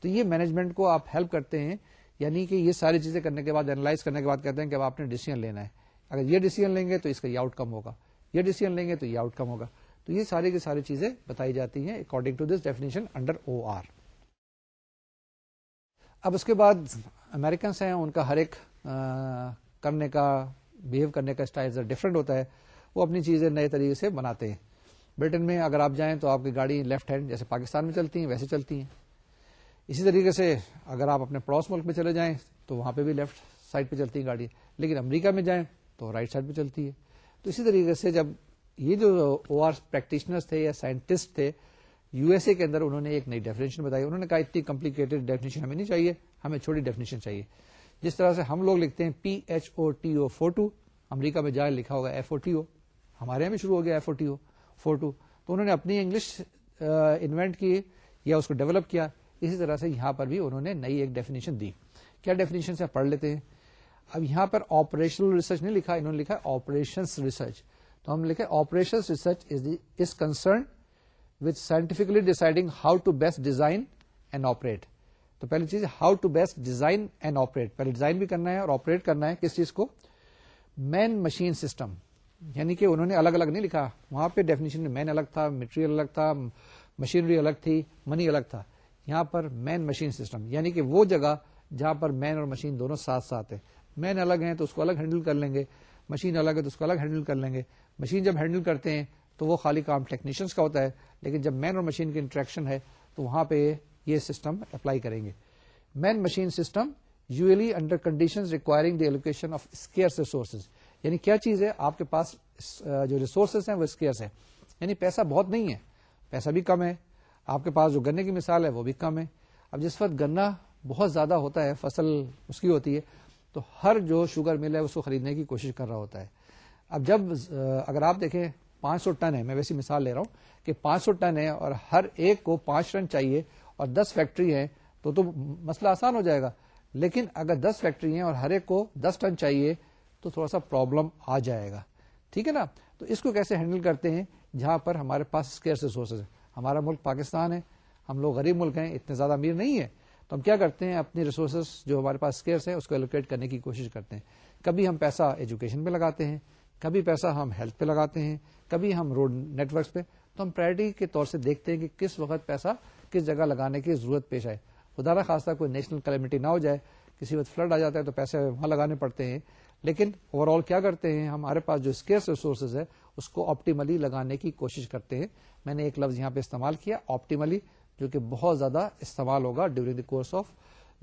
تو یہ مینجمنٹ کو آپ ہیلپ کرتے ہیں یعنی کہ یہ ساری چیزیں کرنے کے بعد اینالائز کرنے کے بعد کہتے ہیں کہ اب آپ نے ڈیسیزن لینا ہے۔ اگر یہ ڈیسیزن لیں گے تو اس کا یہ آؤٹ کم ہوگا۔ یہ ڈیسیزن لیں گے تو یہ آؤٹ کم ہوگا۔ تو یہ ساری کی ساری چیزیں بتائی جاتی ہیں according to this definition under O R اب اس کے بعد امیریکنس ہیں، ان کا ہر ایک کرنے کا بہیو کرنے کا اسٹائل ڈفرنٹ ہوتا ہے۔ وہ اپنی چیزیں نئے طریقے سے بناتے ہیں۔ برٹن میں اگر آپ جائیں تو آپ کی گاڑی لیفٹ ہینڈ جیسے پاکستان میں چلتی ہیں، ویسے چلتی ہیں۔ اسی طریقے سے اگر آپ اپنے پڑوس ملک میں چلے جائیں تو وہاں پہ بھی لیفٹ سائڈ پہ چلتی ہیں گاڑی۔ لیکن امریکہ میں جائیں تو رائٹ سائڈ پہ چلتی ہے۔ تو اسی طریقے سے جب یہ جو او آر پریکٹیشنر تھے یا سائنٹسٹ تھے یو ایس اے کے اندر انہوں نے ایک نئی ڈیفینیشن بتائی۔ انہوں نے کہا، اتنی کمپلیکیٹڈ ڈیفینیشن ہمیں نہیں چاہیے، ہمیں چھوٹی ڈیفینیشن چاہیے۔ جس طرح سے ہم لوگ لکھتے ہیں P H O T O four two امریکہ میں جائے لکھا ہوگا ایف او ٹی او ہمارے یہاں بھی شروع ہو گیا F O T O four two تو انہوں نے اپنی انگلش انوینٹ کی یا اس کو ڈیولپ کیا۔ اسی طرح سے یہاں پر بھی انہوں نے نئی ایک ڈیفینیشن دی۔ کیا ڈیفینیشن سے پڑھ لیتے ہیں۔ اب یہاں پر آپریشنل ریسرچ نہیں لکھا، انہوں نے لکھا آپریشن ریسرچ تو ہم لکھے operation research is concern with scientifically deciding how to best design and operate تو پہلی چیز how to best design and operate پہلے ڈیزائن بھی کرنا ہے اور آپریٹ کرنا ہے کس چیز کو؟ مین مشین سسٹم یعنی کہ انہوں نے الگ الگ نہیں لکھا۔ وہاں پہ ڈیفینیشن میں مین الگ تھا مٹیریل الگ تھا مشینری الگ تھی منی الگ تھا۔ یہاں پر مین مشین سسٹم یعنی کہ وہ جگہ جہاں پر مین اور مشین دونوں ساتھ ساتھ ہے مین الگ ہیں تو اس کو الگ ہینڈل کر لیں گے، مشین الگ ہے تو اس کو الگ ہینڈل کر لیں گے۔ مشین جب ہینڈل کرتے ہیں تو وہ خالی کام ٹیکنیشینس کا ہوتا ہے، لیکن جب مین اور مشین کی انٹریکشن ہے تو وہاں پہ یہ سسٹم اپلائی کریں گے۔ Man machine system usually under condition requiring the allocation of scarce resources یعنی کیا چیز ہے؟ آپ کے پاس جو ریسورسز ہیں وہ اسکیئرس ہے یعنی پیسہ بہت نہیں ہے، پیسہ بھی کم ہے۔ آپ کے پاس جو گنے کی مثال ہے وہ بھی کم ہے۔ اب جس وقت گنا بہت زیادہ ہوتا ہے، فصل اس کی ہوتی ہے تو ہر جو شوگر مل ہے اس کو خریدنے کی کوشش کر رہا ہوتا ہے۔ اب جب اگر آپ دیکھیں پانچ سو ٹن ہے، میں ویسی مثال لے رہا ہوں کہ پانچ سو ٹن ہے اور ہر ایک کو پانچ ٹن چاہیے اور دس فیکٹری ہے تو تو مسئلہ آسان ہو جائے گا۔ لیکن اگر دس فیکٹری ہیں اور ہر ایک کو دس ٹن چاہیے تو تھوڑا سا پرابلم آ جائے گا۔ ٹھیک ہے نا؟ تو اس کو کیسے ہینڈل کرتے ہیں؟ جہاں پر ہمارے پاس اسکیئر ریسورسز ہے ہمارا ملک پاکستان ہے، ہم لوگ غریب ملک ہیں، اتنے زیادہ امیر نہیں ہے تو ہم کیا کرتے ہیں؟ اپنی ریسورسز جو ہمارے پاس اسکیئرس ہے اس کو ایلوکیٹ کرنے کی کوشش کرتے ہیں۔ کبھی ہم پیسہ ایجوکیشن پہ لگاتے ہیں، کبھی پیسہ ہم ہیلتھ پہ لگاتے ہیں، کبھی ہم روڈ نیٹورکس پہ۔ تو ہم پرائرٹی کے طور سے دیکھتے ہیں کہ کس وقت پیسہ کس جگہ لگانے کی ضرورت پیش آئے۔ خدا خاصہ کوئی نیشنل کلیمٹی نہ ہو جائے، کسی وقت فلڈ آ جاتا ہے تو پیسے وہاں لگانے پڑتے ہیں۔ لیکن اوور آل کیا کرتے ہیں؟ ہمارے پاس جو اسکیئرس ریسورسز ہے اس کو آپٹیملی لگانے کی کوشش کرتے ہیں۔ میں نے ایک لفظ یہاں پہ استعمال کیا آپٹیملی جو کہ بہت زیادہ استعمال ہوگا during the course of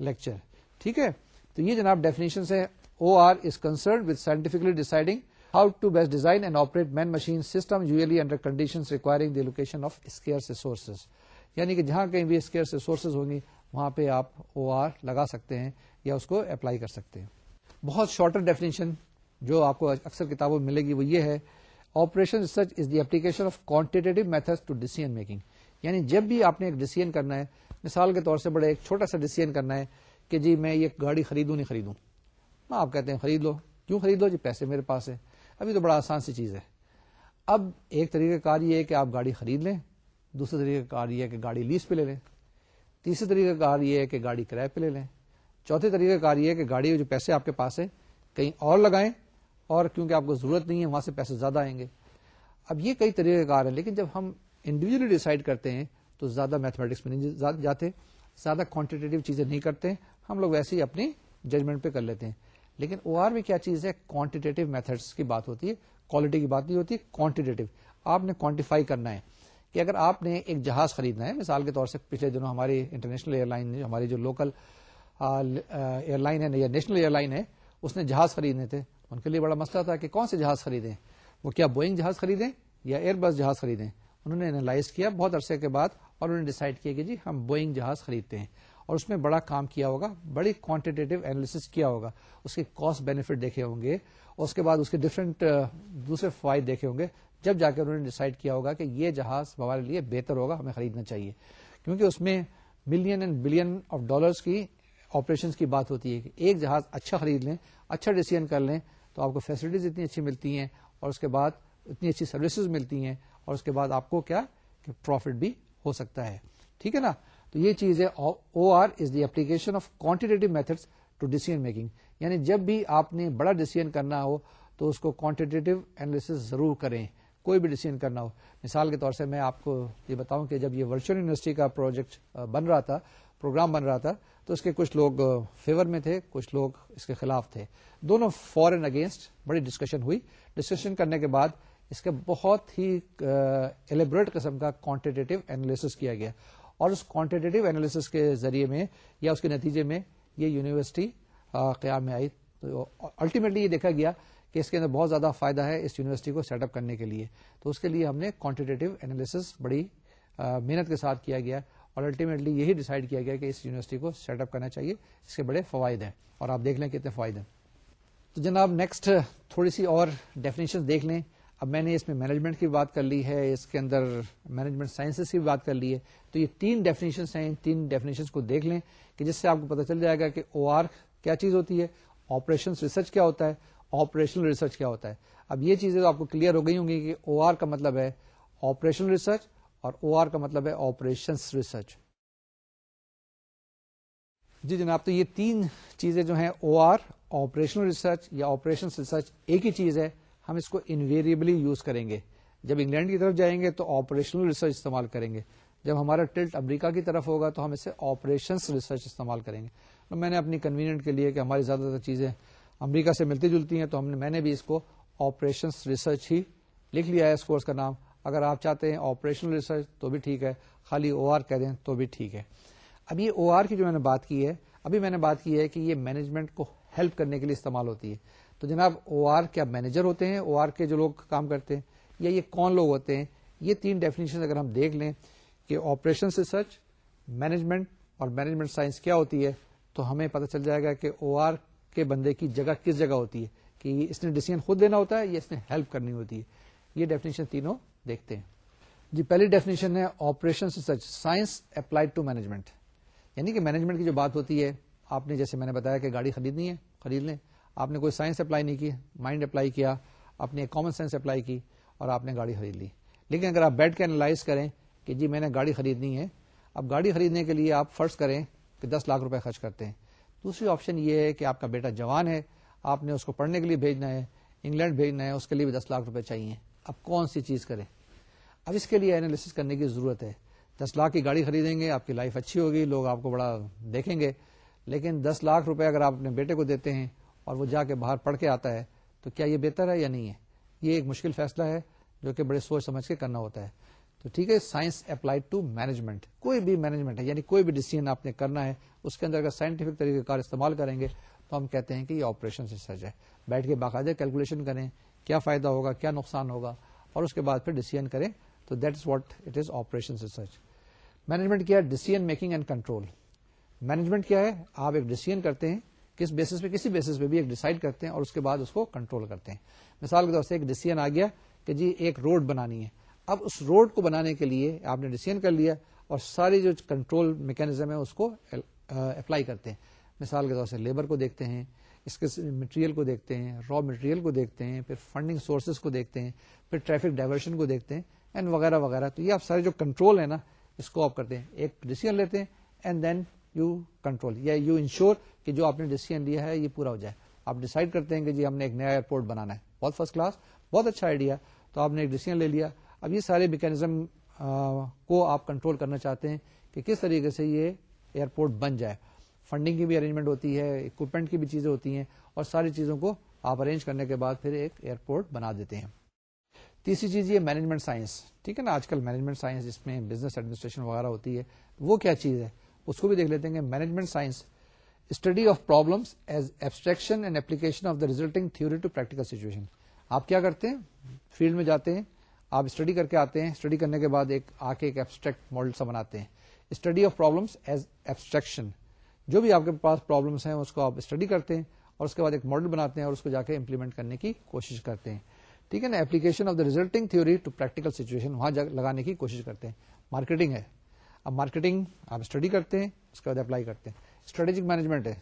lecture ٹھیک ہے؟ تو یہ جناب ڈیفینیشن ہے O R is concerned with scientifically deciding how to best design and operate man machine system usually under condition requiring the location of scarce resources یعنی کہ جہاں کہیں بھی اسکیئر ریسورسز ہوں گی، وہاں پہ آپ او آر لگا سکتے ہیں یا اس کو اپلائی کر سکتے ہیں۔ بہت شارٹر ڈیفینیشن جو آپ کو اکثر کتابوں میں ملے گی وہ یہ ہے operation research is the application of quantitative method to decision making یعنی جب بھی آپ نے ایک ڈیسیزن کرنا ہے، مثال کے طور سے بڑے ایک چھوٹا سا ڈیسیزن کرنا ہے کہ جی میں یہ گاڑی خریدوں نہیں خریدوں۔ ہاں آپ کہتے ہیں خرید لو۔ کیوں خرید لو؟ جی پیسے میرے پاس ہے ابھی تو بڑا آسان سی چیز ہے۔ اب ایک طریقہ کار یہ ہے کہ آپ گاڑی خرید لیں۔ دوسرا طریقہ کار یہ ہے کہ گاڑی لیز پہ لے لیں۔ تیسرا طریقہ کار یہ ہے کہ گاڑی کرایہ پہ لے لیں۔ چوتھے طریقہ کار یہ ہے کہ گاڑی جو پیسے آپ کے پاس ہے کہیں اور لگائیں۔ اور کیونکہ آپ کو ضرورت نہیں ہے، وہاں سے پیسے زیادہ آئیں گے۔ اب یہ کئی طریقہ کار ہیں، لیکن جب ہم انڈیویجلی ڈیسائڈ کرتے ہیں تو زیادہ میتھمیٹکس میں نہیں جاتے، زیادہ کوانٹیٹیو چیزیں نہیں کرتے، ہم لوگ ویسے ہی اپنی ججمنٹ پہ کر لیتے ہیں۔ لیکن او آر میں کیا چیز ہے؟ کوانٹیٹیو میتھڈس کی بات ہوتی ہے کوالٹی کی بات نہیں ہوتی کوانٹیٹیو آپ نے کوانٹیفائی کرنا ہے کہ اگر آپ نے ایک جہاز خریدنا ہے، مثال کے طور سے پچھلے دنوں ہماری انٹرنیشنل ایئر لائن ہماری جو لوکل ایئر لائن ہے یا نیشنل ایئر لائن ہے، اس نے جہاز خریدنے تھے۔ ان کے لیے بڑا مسئلہ تھا کہ کون سے جہاز خریدیں؟ وہ کیا بوئنگ جہاز خریدیں یا ایئر بس جہاز خریدیں؟ انہوں نے انالائز کیا بہت عرصے کے بعد اور انہوں نے ڈیسائڈ کیا کہ جی ہم بوئنگ جہاز خریدتے ہیں اور اس میں بڑا کام کیا ہوگا، بڑی کوانٹیٹیو اینالس کیا ہوگا۔ اس کے کاسٹ بینیفٹ دیکھے ہوں گے، اور اس کے بعد اس کے ڈفرینٹ دوسرے فوائد دیکھے ہوں گے۔ جب جا کے انہوں نے ڈیسائڈ کیا ہوگا کہ یہ جہاز ہمارے لیے بہتر ہوگا، ہمیں خریدنا چاہیے۔ کیونکہ اس میں million and billion of dollars کی آپریشن کی بات ہوتی ہے کہ ایک جہاز اچھا خرید لیں اچھا ڈیسیزن کر لیں تو آپ کو فیسلٹیز اتنی اچھی ملتی ہیں اور اس کے بعد اتنی اچھی سروسز ملتی ہیں۔ اور اس کے بعد آپ کو کیا کہ پروفٹ بھی ہو سکتا ہے۔ ٹھیک ہے نا؟ تو یہ چیز ہے O R is the application of quantitative method to decision making یعنی جب بھی آپ نے بڑا ڈیسیزن کرنا ہو، تو اس کو کوانٹیٹیو اینالس ضرور کریں۔ کوئی بھی ڈیسیزن کرنا ہو۔ مثال کے طور سے میں آپ کو یہ بتاؤں کہ جب یہ ورچوئل یونیورسٹی کا پروجیکٹ بن رہا تھا پروگرام بن رہا تھا، تو اس کے کچھ لوگ فیور میں تھے، کچھ لوگ اس کے خلاف تھے۔ دونوں فور اینڈ اگینسٹ بڑی ڈسکشن ہوئی۔ ڈسکشن کرنے کے بعد اس کے بہت ہی ایلیبریٹ قسم کا کوانٹیٹیو اینالس کیا گیا۔ اور اس کوانٹیٹیو اینالس کے ذریعے میں یا اس کے نتیجے میں یہ یونیورسٹی قیام میں آئی۔ الٹیمیٹلی یہ دیکھا گیا کہ اس کے اندر بہت زیادہ فائدہ ہے اس یونیورسٹی کو سیٹ اپ کرنے کے لیے۔ تو اس کے لیے ہم نے کوانٹیٹیو اینالس بڑی محنت کے ساتھ کیا گیا۔ اور الٹیمیٹلی یہی ڈیسائیڈ کیا گیا کہ اس یونیورسٹی کو سیٹ اپ کرنا چاہیے۔ اس کے بڑے فوائد ہیں۔ اور آپ دیکھ لیں کتنے فوائد ہیں۔ تو جناب نیکسٹ تھوڑی سی اور ڈیفینیشن دیکھ لیں۔ اب میں نے اس میں مینجمنٹ کی بات کر لی ہے، اس کے اندر مینجمنٹ سائنسز کی بات کر لی ہے۔ تو یہ تین ڈیفینیشن ہیں، تین ڈیفینیشن کو دیکھ لیں کہ جس سے آپ کو پتا چل جائے گا کہ او آر کیا چیز ہوتی ہے آپریشن ریسرچ کیا ہوتا ہے آپریشنل ریسرچ کیا ہوتا ہے۔ اب یہ چیزیں تو آپ کو کلیئر ہو گئی ہوں گی کہ او آر کا مطلب ہے آپریشنل ریسرچ اور او آر کا مطلب ہے آپریشن ریسرچ جی جناب، تو یہ تین چیزیں جو ہیں او آر آپریشنل ریسرچ یا آپریشن ریسرچ ایک ہی چیز ہے۔ ہم اس کو انویریبلی یوز کریں گے۔ جب انگلینڈ کی طرف جائیں گے تو آپریشنل ریسرچ استعمال کریں گے۔ جب ہمارا ٹلٹ امریکہ کی طرف ہوگا تو ہم اسے آپریشن ریسرچ استعمال کریں گے۔ تو میں نے اپنی کنوینئنٹ کے لیے کہ ہماری زیادہ تر چیزیں امریکہ سے ملتی جلتی ہیں تو ہم نے میں نے بھی اس کو آپریشن ریسرچ ہی لکھ لیا ہے اس کورس کا نام۔ اگر آپ چاہتے ہیں آپریشنل ریسرچ تو بھی ٹھیک ہے۔ خالی او آر کہہ دیں تو بھی ٹھیک ہے۔ اب یہ او آر کی جو میں نے بات کی ہے ابھی میں نے بات کی ہے کہ یہ مینجمنٹ کو ہیلپ کرنے کے لیے استعمال ہوتی ہے۔ تو جناب او آر کیا مینیجر ہوتے ہیں، او آر کے جو لوگ کام کرتے ہیں، یا یہ کون لوگ ہوتے ہیں، یہ تین ڈیفینیشن اگر ہم دیکھ لیں کہ آپریشن ریسرچ مینجمنٹ اور مینجمنٹ سائنس کیا ہوتی ہے، تو ہمیں پتہ چل جائے گا کہ او آر کے بندے کی جگہ کس جگہ ہوتی ہے، کہ اس نے ڈیسیزن خود دینا ہوتا ہے یا اس نے ہیلپ کرنی ہوتی ہے۔ یہ ڈیفینیشن تینوں دیکھتے ہیں۔ جی پہلی ڈیفینیشن ہے operation research science applied to management یعنی کہ مینجمنٹ کی جو بات ہوتی ہے، آپ نے جیسے میں نے بتایا کہ گاڑی خریدنی ہے، خرید لیں۔ آپ نے کوئی سائنس اپلائی نہیں کی، مائنڈ اپلائی کیا، آپ نے کامن سینس اپلائی کی اور آپ نے گاڑی خرید لی۔ لیکن اگر آپ بیٹھ کے اینالائز کریں کہ جی میں نے گاڑی خریدنی ہے، اب گاڑی خریدنے کے لیے آپ فرض کریں کہ دس لاکھ روپے خرچ کرتے ہیں۔ دوسری آپشن یہ ہے کہ آپ کا بیٹا جوان ہے، آپ نے اس کو پڑھنے کے لیے بھیجنا ہے، انگلینڈ بھیجنا ہے، اس کے لیے بھی دس لاکھ روپے چاہیے۔ اب کون سی چیز کریں؟ اب اس کے لیے اینالس کرنے کی ضرورت ہے۔ دس لاکھ کی گاڑی خریدیں گے، آپ کی لائف اچھی ہوگی، لوگ آپ کو بڑا دیکھیں گے۔ لیکن دس لاکھ روپے اگر آپ اپنے بیٹے کو دیتے ہیں اور وہ جا کے باہر پڑھ کے آتا ہے، تو کیا یہ بہتر ہے یا نہیں ہے؟ یہ ایک مشکل فیصلہ ہے جو کہ بڑے سوچ سمجھ کے کرنا ہوتا ہے۔ تو ٹھیک ہے، سائنس اپلائڈ ٹو مینجمنٹ، کوئی بھی مینجمنٹ ہے یعنی کوئی بھی ڈیسیزن آپ نے کرنا ہے، اس کے اندر اگر سائنٹیفک طریقہ کار استعمال کریں گے، تو ہم کہتے ہیں کہ یہ آپریشن ریسرچ ہے بیٹھ کے باقاعدہ کیلکولیشن کریں، کیا فائدہ ہوگا، کیا نقصان ہوگا، اور اس کے بعد پھر ڈیسیزن کریں۔ تو that is what it is operation research management کیا ہے؟ Decision making and control management کیا ہے؟ آپ ایک ڈیسیزن کرتے ہیں کس بیسس پہ، کسی بیسس پہ بھی ایک ڈیسائڈ کرتے ہیں اور اس کے بعد اس کو کنٹرول کرتے ہیں۔ مثال کے طور سے ایک ڈیسیزن آ گیا کہ جی ایک روڈ بنانی ہے۔ اب اس روڈ کو بنانے کے لیے آپ نے ڈیسیزن کر لیا اور ساری جو کنٹرول میکینزم ہے اس کو اپلائی کرتے ہیں۔ مثال کے طور سے لیبر کو دیکھتے ہیں، اس کے مٹیریل کو دیکھتے ہیں را مٹیریل کو دیکھتے ہیں، پھر فنڈنگ سورسز کو دیکھتے ہیں، پھر ٹریفک ڈائیورشن کو دیکھتے ہیں اینڈ وغیرہ وغیرہ۔ تو یہ آپ سارے جو کنٹرول ہے نا، اس کو آپ کرتے ہیں۔ ایک ڈیسیزن لیتے ہیں اینڈ دین یو کنٹرول یا یو انشور کہ جو آپ نے ڈیسیزن لیا ہے، یہ پورا ہو جائے۔ آپ ڈیسائڈ کرتے ہیں کہ جی ہم نے ایک نیا ایئرپورٹ بنانا ہے۔ بہت فرسٹ کلاس بہت اچھا آئیڈیا تو آپ نے ایک ڈیسیزن لے لیا۔ اب یہ سارے میکینزم کو آپ کنٹرول کرنا چاہتے ہیں کہ کس طریقے سے یہ ایئرپورٹ بن جائے۔ فنڈنگ کی بھی ارینجمنٹ ہوتی ہے اکوپمنٹ کی بھی چیزیں ہوتی ہیں اور ساری چیزوں کو آپ ارینج کرنے کے بعد پھر ایک ایئرپورٹ بنا دیتے ہیں۔ تیسری چیز یہ مینجمنٹ سائنس ٹھیک ہے نا؟ آج کل مینجمنٹ سائنس جس میں بزنس ایڈمنسٹریشن وغیرہ ہوتی ہے، وہ کیا چیز ہے؟ اس کو بھی دیکھ لیتے ہیں management science study of problems as abstraction and application of the resulting theory to practical situation. آپ کیا کرتے ہیں؟ فیلڈ میں جاتے ہیں، آپ اسٹڈی کر کے آتے ہیں، اسٹڈی کرنے کے بعد ایک آ کے ایک ایبسٹریکٹ ماڈل سا بناتے ہیں۔ Study of problems as abstraction جو بھی آپ کے پاس پرابلمس ہیں، اس کو آپ اسٹڈی کرتے ہیں اور اس کے بعد ایک ماڈل بناتے ہیں اور اس کو جا کے امپلیمنٹ کرنے کی کوشش کرتے ہیں۔ ٹھیک ہے نا؟ Application of the resulting theory to practical situation وہاں لگانے کی کوشش کرتے ہیں۔ مارکیٹنگ ہے۔ اب مارکیٹنگ آپ اسٹڈی کرتے ہیں، اس کے بعد اپلائی کرتے ہیں۔ اسٹریٹجک مینجمنٹ ہے۔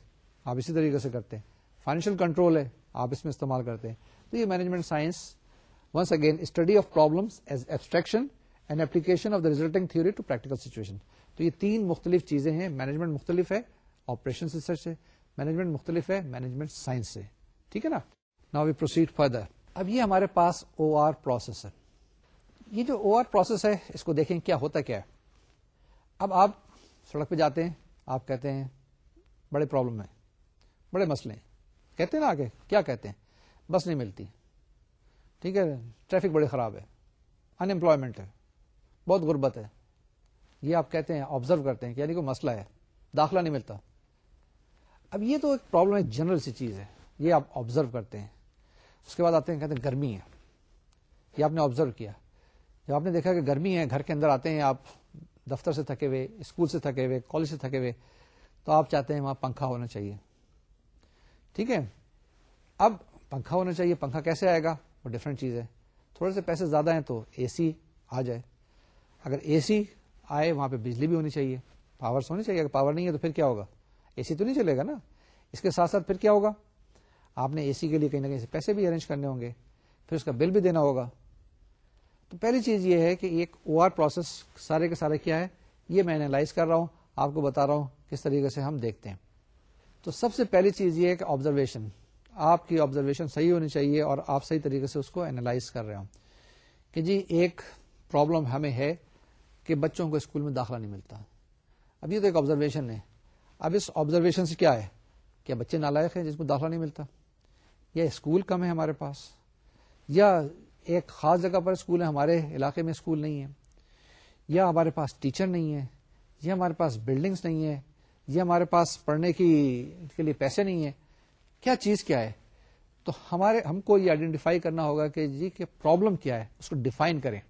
آپ اسی طریقے سے کرتے ہیں۔ فائنینشیل کنٹرول ہے، آپ اس میں استعمال کرتے ہیں۔ تو یہ management science once again study of problems as abstraction and application of the resulting theory to practical situation تو یہ تین مختلف چیزیں ہیں۔ مینجمنٹ مختلف ہے آپریشن ریسرچ سے مینجمنٹ مختلف ہے مینجمنٹ سائنس سے ٹھیک ہے نا؟ نا وی پروسیڈ فردر اب یہ ہمارے پاس او آر پروسیس ہے۔ یہ جو او آر پروسیس ہے، اس کو دیکھیں کیا ہوتا کیا ہے۔ اب آپ سڑک پہ جاتے ہیں، آپ کہتے ہیں بڑے پرابلم ہیں، بڑے مسئلے ہیں۔ کہتے ہیں نا آگے، کیا کہتے ہیں؟ بس نہیں ملتی۔ ٹھیک ہے، ٹریفک بڑی خراب ہے۔ انمپلائمنٹ ہے۔ بہت غربت ہے۔ یہ آپ کہتے ہیں آبزرو کرتے ہیں کہ یعنی کوئی مسئلہ ہے۔ داخلہ نہیں ملتا۔ اب یہ تو ایک پرابلم ہے جنرل سی چیز ہے۔ یہ آپ آبزرو کرتے ہیں۔ اس کے بعد آتے ہیں، کہتے ہیں گرمی ہے۔ یہ آپ نے آبزرو کیا۔ جب آپ نے دیکھا کہ گرمی ہے، گھر کے اندر آتے ہیں آپ، دفتر سے تھکے ہوئے، اسکول سے تھکے ہوئے، کالج سے تھکے ہوئے تو آپ چاہتے ہیں وہاں پنکھا ہونا چاہیے۔ ٹھیک ہے؟ اب پنکھا ہونا چاہیے، پنکھا کیسے آئے گا؟ وہ ڈفرینٹ چیز ہے۔ تھوڑے سے پیسے زیادہ ہیں تو اے سی آ جائے۔ اگر اے سی آئے، وہاں پہ بجلی بھی ہونی چاہیے۔ پاور ہونی چاہیے، اگر پاور نہیں ہے تو پھر کیا ہوگا؟ اے سی تو نہیں چلے گا نا۔ اس کے ساتھ ساتھ پھر کیا ہوگا؟ آپ نے اے سی کے لیے کہیں نہ کہیں پیسے بھی ارینج کرنے ہوں گے۔ پھر اس کا بل بھی دینا ہوگا۔ تو پہلی چیز یہ ہے کہ ایک او آر پروسیس سارے کے سارے کیا ہے؟ یہ میں اینالائز کر رہا ہوں، آپ کو بتا رہا ہوں۔ کس طریقے سے ہم دیکھتے ہیں۔ تو سب سے پہلی چیز یہ ہے کہ آبزرویشن آپ کی آبزرویشن صحیح ہونی چاہیے اور آپ صحیح طریقے سے اس کو اینالائز کر رہے ہوں۔ کہ جی ایک پرابلم ہمیں ہے کہ بچوں کو اسکول میں داخلہ نہیں ملتا۔ اب یہ تو ایک آبزرویشن ہے۔ اب اس آبزرویشن سے کیا ہے؟ کیا بچے نالائق ہیں جس کو داخلہ نہیں ملتا؟ یا اسکول کم ہے ہمارے پاس؟ یا ایک خاص جگہ پر اسکول ہے، ہمارے علاقے میں اسکول نہیں ہے۔ یا ہمارے پاس ٹیچر نہیں ہے، یا ہمارے پاس بلڈنگس نہیں ہے۔ یا ہمارے پاس پڑھنے کی کے لیے پیسے نہیں ہے کیا چیز کیا ہے؟ تو ہمارے، ہم کو یہ آئیڈینٹیفائی کرنا ہوگا کہ جی کہ پرابلم کیا ہے، اس کو ڈیفائن کریں۔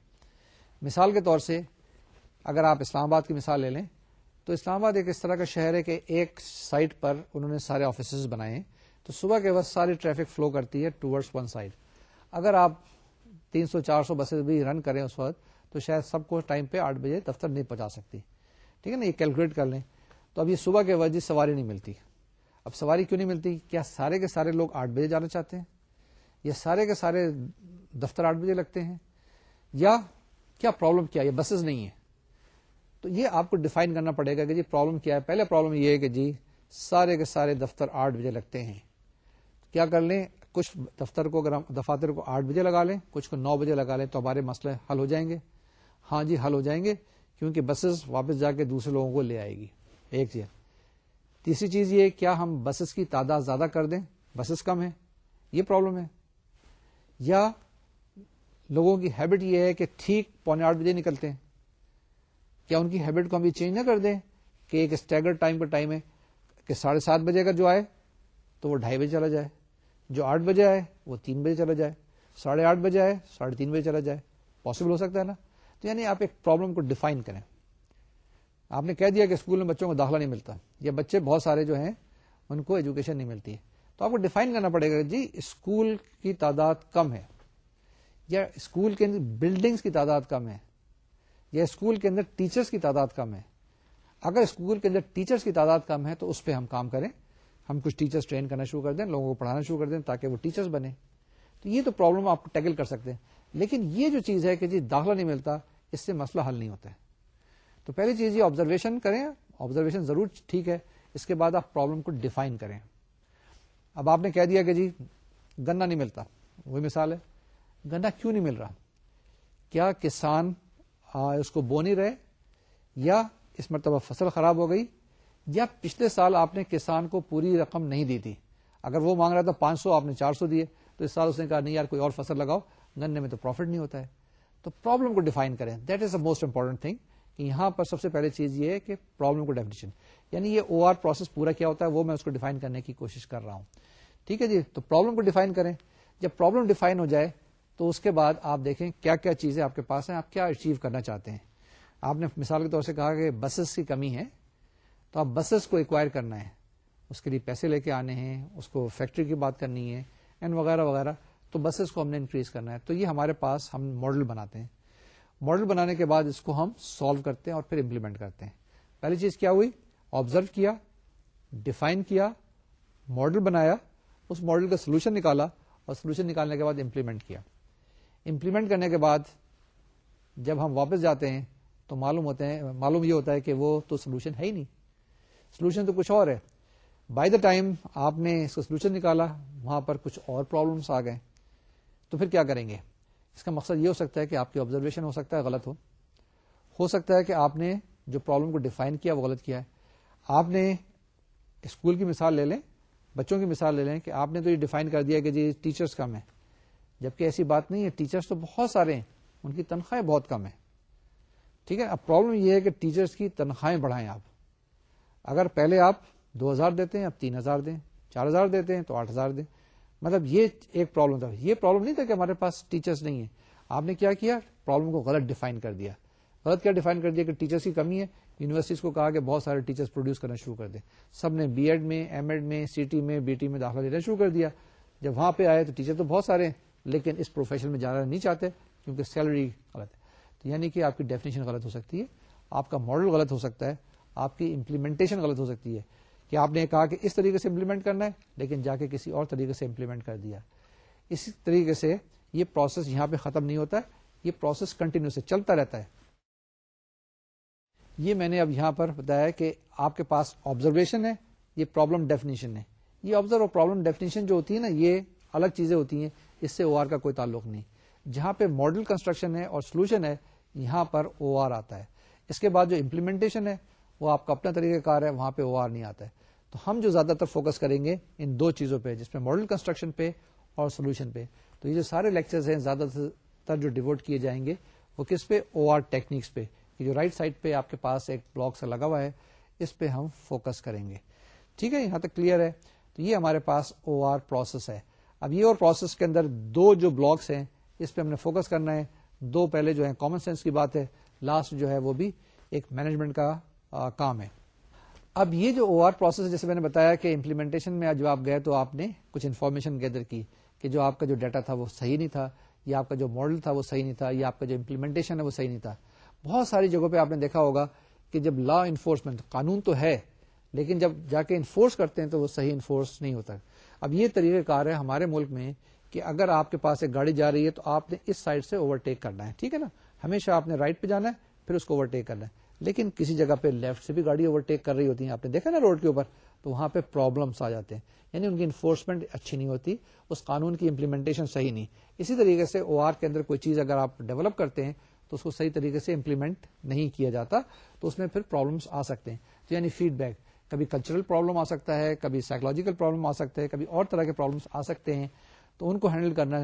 مثال کے طور سے اگر آپ اسلام آباد کی مثال لے لیں، تو اسلام آباد ایک اس طرح کا شہر ہے کہ ایک سائٹ پر انہوں نے سارے آفیسز بنائے تو صبح کے وقت ساری ٹریفک فلو کرتی ہے ٹوڈس ون سائڈ اگر آپ تین سو، چار سو بسز بھی رن کریں اس وقت، تو شاید سب کو ٹائم پہ آٹھ بجے دفتر نہیں پہنچا سکتی۔ ٹھیک ہے نا؟ یہ کیلکولیٹ کر لیں۔ تو اب یہ صبح کے وجہ سواری نہیں ملتی۔ اب سواری کیوں نہیں ملتی؟ کیا سارے کے سارے لوگ آٹھ بجے جانا چاہتے ہیں؟ یا سارے کے سارے دفتر آٹھ بجے لگتے ہیں؟ یا کیا پرابلم کیا یہ بسز نہیں ہے تو یہ آپ کو ڈیفائن کرنا پڑے گا کہ جی پرابلم کیا ہے؟ پہلے پرابلم یہ ہے کہ جی سارے کے سارے دفتر آٹھ بجے لگتے ہیں۔ کیا کر لیں؟ کچھ دفتر کو اگر دفاتر کو آٹھ بجے لگا لیں، کچھ کو نو بجے لگا لیں تو ہمارے مسئلے حل ہو جائیں گے۔ ہاں جی حل ہو جائیں گے کیونکہ بسز واپس جا کے دوسرے لوگوں کو لے آئے گی۔ ایک چیز تیسری چیز یہ کیا ہم بسز کی تعداد زیادہ کر دیں؟ بسز کم ہے یہ پرابلم ہے۔ یا لوگوں کی ہیبٹ یہ ہے کہ ٹھیک پونے آٹھ بجے نکلتے۔ ہیں کیا ان کی ہیبٹ کو ہم یہ چینج نہ کر دیں کہ ایک اسٹیگر ٹائم کا ٹائم ہے کہ ساڑھے سات بجے کا جو آئے تو وہ ڈھائی بجے چلا جائے۔ جو آٹھ بجے آئے وہ تین بجے چلا جائے۔ ساڑھے آٹھ بجے آئے، ساڑھے تین بجے چلا جائے۔ پاسبل ہو سکتا ہے نا؟ تو یعنی آپ ایک پرابلم کو ڈیفائن کریں۔ آپ نے کہہ دیا کہ اسکول میں بچوں کو داخلہ نہیں ملتا۔ یا بچے بہت سارے جو ہیں، ان کو ایجوکیشن نہیں ملتی ہے۔ تو آپ کو ڈیفائن کرنا پڑے گا جی اسکول کی تعداد کم ہے یا اسکول کے اندر بلڈنگس کی تعداد کم ہے یا اسکول کے اندر ٹیچرس کی تعداد کم ہے۔ اگر اسکول کے اندر ٹیچرس کی تعداد کم ہے تو اس پہ ہم کام کریں۔ ہم کچھ ٹیچرس ٹرین کرنا شروع کر دیں، لوگوں کو پڑھانا شروع کر دیں تاکہ وہ ٹیچرس بنے تو یہ تو پرابلم آپ ٹیکل کر سکتے ہیں۔ لیکن یہ جو چیز ہے کہ جی داخلہ نہیں ملتا، اس سے مسئلہ حل نہیں ہوتا ہے۔ تو پہلی چیز یہ آبزرویشن کریں آبزرویشن ضرور ٹھیک ہے، اس کے بعد آپ پرابلم کو ڈیفائن کریں۔ اب آپ نے کہہ دیا کہ جی گنا نہیں ملتا، وہی مثال ہے۔ گنا کیوں نہیں مل رہا؟ کیا کسان اس کو بو نہیں رہے؟ یا اس مرتبہ فصل خراب ہو گئی؟ یا پچھلے سال آپ نے کسان کو پوری رقم نہیں دی تھی؟ اگر وہ مانگ رہا تھا پانچ سو، آپ نے چار سو دیے، تو اس سال اس نے کہا، نہیں یار، کوئی اور فصل لگاؤ، گنے میں تو پروفٹ نہیں ہوتا ہے۔ تو پرابلم کو ڈیفائن کریں۔ That is the most important thing یہاں پر سب سے پہلے چیز یہ ہے کہ پرابلم کو ڈیفینیشن یعنی یہ او آر پروسیس پورا کیا ہوتا ہے، وہ میں اس کو ڈیفائن کرنے کی کوشش کر رہا ہوں۔ ٹھیک ہے جی؟ تو پرابلم کو ڈیفائن کریں۔ جب پرابلم ڈیفائن ہو جائے، تو اس کے بعد آپ دیکھیں کیا کیا چیزیں آپ کے پاس ہیں، آپ کیا اچیو کرنا چاہتے ہیں۔ آپ نے مثال کے طور سے کہا کہ بسز کی کمی ہے، تو آپ بسز کو ایکوائر کرنا ہے۔ اس کے لیے پیسے لے کے آنے ہیں، اس کو فیکٹری کی بات کرنی ہے اینڈ وغیرہ وغیرہ۔ تو بسز کو ہم نے انکریز کرنا ہے۔ تو یہ ہمارے پاس ہم ماڈل بناتے ہیں۔ ماڈل بنانے کے بعد اس کو ہم سالو کرتے ہیں اور پھر امپلیمنٹ کرتے ہیں۔ پہلی چیز کیا ہوئی؟ آبزرو کیا ڈیفائن کیا ماڈل بنایا، اس ماڈل کا سولوشن نکالا اور سولوشن نکالنے کے بعد امپلیمنٹ کیا۔ امپلیمنٹ کرنے کے بعد جب ہم واپس جاتے ہیں تو معلوم ہوتے ہیں، معلوم یہ ہوتا ہے کہ وہ تو سولوشن ہے ہی نہیں۔ سولوشن تو کچھ اور ہے۔ بائی دا ٹائم آپ نے اس کا سولوشن نکالا، وہاں پر کچھ اور پرابلمس آ گئے۔ تو پھر کیا کریں گے؟ اس کا مقصد یہ ہو سکتا ہے کہ آپ کی آبزرویشن ہو سکتا ہے، غلط ہو۔ ہو سکتا ہے کہ آپ نے جو پرابلم کو ڈیفائن کیا، وہ غلط کیا ہے۔ آپ نے اسکول کی مثال لے لیں، بچوں کی مثال لے لیں کہ آپ نے تو یہ ڈیفائن کر دیا کہ جی ٹیچرس کم ہے جبکہ ایسی بات نہیں ہے ٹیچرس تو بہت سارے ہیں، ان کی تنخواہیں بہت کم ہے ٹھیک ہے، اب پرابلم یہ ہے کہ ٹیچرس کی تنخواہیں بڑھائیں آپ۔ اگر پہلے آپ دو ہزار دیتے ہیں، اب تین ہزار دیں، چار ہزار دیتے ہیں، تو آٹھ ہزار دیں۔ مطلب یہ ایک پرابلم تھا۔ یہ پرابلم نہیں تھا کہ ہمارے پاس ٹیچرس نہیں ہے آپ نے کیا کیا؟ پرابلم کو غلط ڈیفائن کر دیا۔ غلط کیا ڈیفائن کر دیا کہ ٹیچرس کی کمی ہے؟ یونیورسٹیز کو کہا کہ بہت سارے ٹیچرس پروڈیوس کرنا شروع کر دیں۔ سب نے بی ایڈ میں ایم ایڈ میں سی ٹی میں بی ٹی میں داخلہ دینا شروع کر دیا۔ جب وہاں پہ آئے تو ٹیچر تو بہت سارے ہیں، لیکن اس پروفیشن میں جانا نہیں چاہتے کیونکہ سیلری غلط ہے۔ تو یعنی کہ آپ کی ڈیفینیشن غلط ہو سکتی ہے، آپ کا ماڈل غلط ہو سکتا ہے، آپ کی امپلیمنٹیشن غلط ہو سکتی ہے۔ کہ آپ نے کہا کہ اس طریقے سے امپلیمنٹ کرنا ہے، لیکن جا کے کسی اور طریقے سے امپلیمنٹ کر دیا۔ اسی طریقے سے یہ پروسیس یہاں پہ ختم نہیں ہوتا ہے، یہ پروسیس کنٹینیو سے چلتا رہتا ہے۔ یہ میں نے اب یہاں پر بتایا کہ آپ کے پاس آبزرویشن ہے، یہ پرابلم ڈیفینیشن ہے۔ یہ آبزرو اور پرابلم ڈیفینیشن جو ہوتی ہے نا، یہ الگ چیزیں ہوتی ہیں، اس سے او آر کا کوئی تعلق نہیں۔ جہاں پہ ماڈل کنسٹرکشن ہے اور سولوشن ہے، یہاں پر او آر آتا ہے۔ اس کے بعد جو امپلیمنٹیشن ہے، وہ آپ کا اپنا طریقہ کار ہے، وہاں پہ او آر نہیں آتا ہے۔ تو ہم جو زیادہ تر فوکس کریں گے ان دو چیزوں پہ جس میں ماڈل کنسٹرکشن پہ اور سولوشن پہ۔ تو یہ جو سارے لیکچرز ہیں زیادہ تر جو ڈیوٹ کیے جائیں گے وہ کس پہ؟ او آر ٹیکنیکس پہ۔ یہ جو رائٹ سائڈ پہ آپ کے پاس ایک بلاک سے لگا ہوا ہے اس پہ ہم فوکس کریں گے۔ ٹھیک ہے یہاں تک کلیئر ہے۔ تو یہ ہمارے پاس او آر پروسیس ہے۔ اب یہ اور پروسیس کے اندر دو جو بلاکس ہیں اس پہ ہم نے فوکس کرنا ہے۔ دو پہلے جو ہے کامن سینس کی بات ہے لاسٹ جو ہے وہ بھی ایک مینجمنٹ کا آ, کام ہے۔ اب یہ جو او آر پروسیس جیسے میں نے بتایا کہ امپلیمنٹیشن میں جب آپ گئے تو آپ نے کچھ انفارمیشن گیدر کی کہ جو آپ کا جو ڈیٹا تھا وہ صحیح نہیں تھا، یا آپ کا جو ماڈل تھا وہ صحیح نہیں تھا، یا آپ کا جو امپلیمنٹیشن ہے وہ صحیح نہیں تھا۔ بہت ساری جگہوں پہ آپ نے دیکھا ہوگا کہ جب لا انفورسمنٹ قانون تو ہے، لیکن جب جا کے انفورس کرتے ہیں تو وہ صحیح انفورس نہیں ہوتا۔ اب یہ طریقہ کار ہے ہمارے ملک میں کہ اگر آپ کے پاس ایک گاڑی جا رہی ہے تو آپ نے اس سائڈ سے اوورٹیک کرنا ہے، ٹھیک ہے نا؟ ہمیشہ آپ نے رائٹ پہ جانا ہے، پھر اس کو اوورٹیک کرنا ہے۔ لیکن کسی جگہ پہ لیفٹ سے بھی گاڑی اوورٹیک کر رہی ہوتی ہے آپ نے دیکھا نا روڈ کے اوپر؟ تو وہاں پہ پرابلمس آ جاتے ہیں۔ یعنی ان کی انفورسمنٹ اچھی نہیں ہوتی، اس قانون کی امپلیمنٹیشن صحیح نہیں۔ اسی طریقے سے او آر کے اندر کوئی چیز اگر آپ ڈیولپ کرتے ہیں، تو اس کو صحیح طریقے سے امپلیمنٹ نہیں کیا جاتا، تو اس میں پھر پرابلمس آ سکتے ہیں۔ تو یعنی فیڈ بیک کبھی کلچرل پرابلم آ سکتا ہے، کبھی سائیکولوجیکل پرابلم آ سکتا ہے، کبھی اور طرح کے پرابلمس آ سکتے ہیں۔ تو ان کو ہینڈل کرنا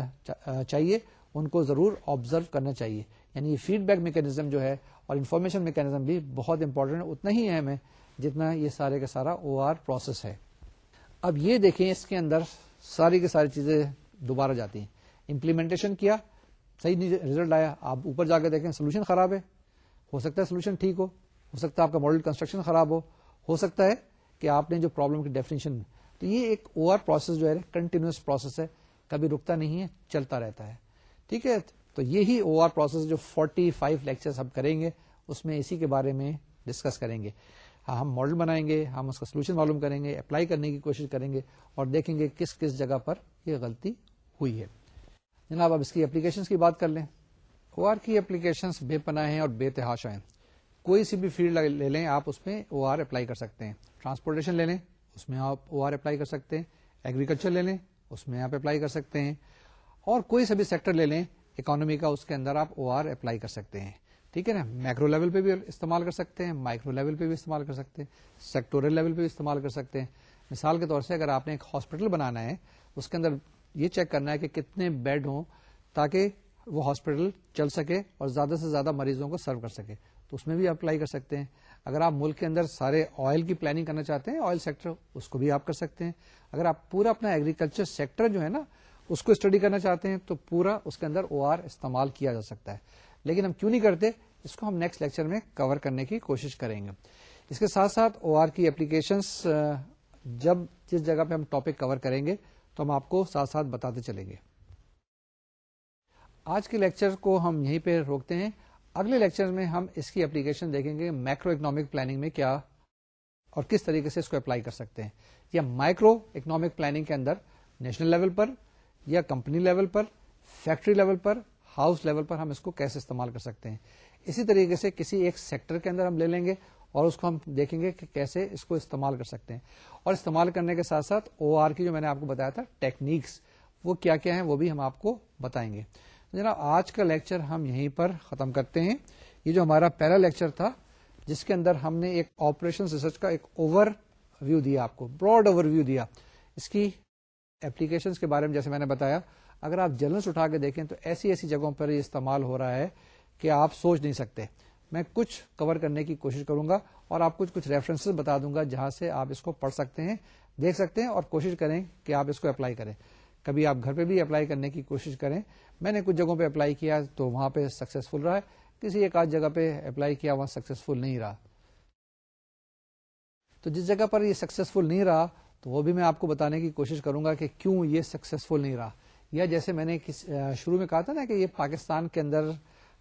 چاہیے، ان کو ضرور آبزرو کرنا چاہیے۔ یعنی یہ فیڈ بیک میکینزم جو ہے اور انفارمیشن میکینزم بھی بہت امپورٹنٹ اتنا ہی اہم ہے جتنا یہ سارے کا سارا او آر پروسیس ہے۔ اب یہ دیکھیں اس کے اندر ساری کی ساری چیزیں دوبارہ جاتی ہیں۔ امپلیمنٹیشن کیا، صحیح ریزلٹ آیا، آپ اوپر جا کے دیکھیں سولوشن خراب ہے۔ ہو سکتا ہے سولوشن ٹھیک ہو ہو سکتا ہے آپ کا ماڈل کنسٹرکشن خراب ہو۔ ہو سکتا ہے کہ آپ نے جو پرابلم کی ڈیفینیشن تو یہ ایک او آر پروسیس جو ہے کنٹینیوس پروسیس ہے، کبھی رکتا نہیں ہے، چلتا رہتا ہے۔ ٹھیک ہے تو یہی او آر پروسیس جو فورٹی فائیو لیکچر ہم کریں گے، اس میں اسی کے بارے میں ڈسکس کریں گے۔ ہاں، ہم ماڈل بنائیں گے، ہم اس کا سولوشن معلوم کریں گے اپلائی کرنے کی کوشش کریں گے اور دیکھیں گے کس کس جگہ پر یہ غلطی ہوئی ہے۔ جناب، اب اس کی اپلیکیشن کی بات کر لیں۔ او آر کی اپلیکیشن بے پناہ ہیں اور بے تحاشا ہیں۔ کوئی سی بھی فیلڈ لے لیں، آپ اس میں او آر اپلائی کر سکتے ہیں۔ ٹرانسپورٹیشن لے لیں، اس میں آپ او آر اپلائی کر سکتے ہیں۔ ایگریکلچر لے لیں، اس میں آپ اپلائی کر سکتے ہیں۔ اور کوئی سا بھی سیکٹر لے لیں اکانومی کا اس کے اندر آپ او آر اپلائی کر سکتے ہیں ٹھیک ہے نا میکرو لیول پہ بھی استعمال کر سکتے ہیں مائکرو لیول پہ بھی استعمال کر سکتے ہیں سیکٹورل لیول پہ بھی استعمال کر سکتے ہیں مثال کے طور سے اگر آپ نے ایک ہاسپٹل بنانا ہے اس کے اندر یہ چیک کرنا ہے کہ کتنے بیڈ ہوں تاکہ وہ ہاسپٹل چل سکے اور زیادہ سے زیادہ مریضوں کو سرو کر سکے تو اس میں بھی اپلائی کر سکتے ہیں اگر آپ ملک کے اندر سارے آئل کی پلاننگ کرنا چاہتے ہیں آئل سیکٹر اس کو بھی آپ کر سکتے ہیں اگر آپ پورا اپنا ایگریکلچر سیکٹر جو ہے نا اس کو اسٹڈی کرنا چاہتے ہیں تو پورا اس کے اندر او آر استعمال کیا جا سکتا ہے۔ لیکن ہم کیوں نہیں کرتے؟ اس کو ہم نیکسٹ لیکچر میں کور کرنے کی کوشش کریں گے۔ اس کے ساتھ ساتھ او آر کی اپلیکیشنس جب جس جگہ پہ ہم ٹاپک کور کریں گے تو ہم آپ کو ساتھ ساتھ بتاتے چلیں گے۔ آج کے لیکچر کو ہم یہیں پہ روکتے ہیں۔ اگلے لیکچر میں ہم اس کی اپلیکیشن دیکھیں گے مائکرو اکنامک پلاننگ میں کیا اور کس طریقے سے اس کو اپلائی کر سکتے ہیں۔ یا مائکرو اکنامک پلاننگ کے اندر نیشنل لیول پر یا کمپنی لیول پر، فیکٹری لیول پر، ہاؤس لیول پر ہم اس کو کیسے استعمال کر سکتے ہیں۔ اسی طریقے سے کسی ایک سیکٹر کے اندر ہم لے لیں گے اور اس کو ہم دیکھیں گے کہ کیسے اس کو استعمال کر سکتے ہیں۔ اور استعمال کرنے کے ساتھ ساتھ او آر کی جو میں نے آپ کو بتایا تھا ٹیکنیکس وہ کیا کیا ہیں وہ بھی ہم آپ کو بتائیں گے۔ جناب، آج کا لیکچر ہم یہیں پر ختم کرتے ہیں۔ یہ جو ہمارا پہلا لیکچر تھا، جس کے اندر ہم نے ایک آپریشن ریسرچ کا ایک اوور ویو دیا آپ کو براڈ اوور ویو دیا۔ اس کی اپلیکیشن کے بارے میں جیسے میں نے بتایا، اگر آپ جرنلس اٹھا کے دیکھیں تو ایسی ایسی جگہوں پر یہ استعمال ہو رہا ہے کہ آپ سوچ نہیں سکتے۔ میں کچھ کور کرنے کی کوشش کروں گا اور آپ کچھ کچھ ریفرنس بتا دوں گا جہاں سے آپ اس کو پڑھ سکتے ہیں، دیکھ سکتے ہیں اور کوشش کریں کہ آپ اس کو اپلائی کریں۔ کبھی آپ گھر پہ بھی اپلائی کرنے کی کوشش کریں۔ میں نے کچھ جگہوں پہ اپلائی کیا تو وہاں پہ سکسیسفل رہا ہے۔ کسی ایک آدھ جگہ پہ اپلائی کیا وہاں سکسیسفل نہیں رہا۔ تو جس جگہ پر یہ سکسیسفل نہیں رہا تو وہ بھی میں آپ کو بتانے کی کوشش کروں گا کہ کیوں یہ سکسیسفل نہیں رہا۔ یا جیسے میں نے شروع میں کہا تھا نا کہ یہ پاکستان کے اندر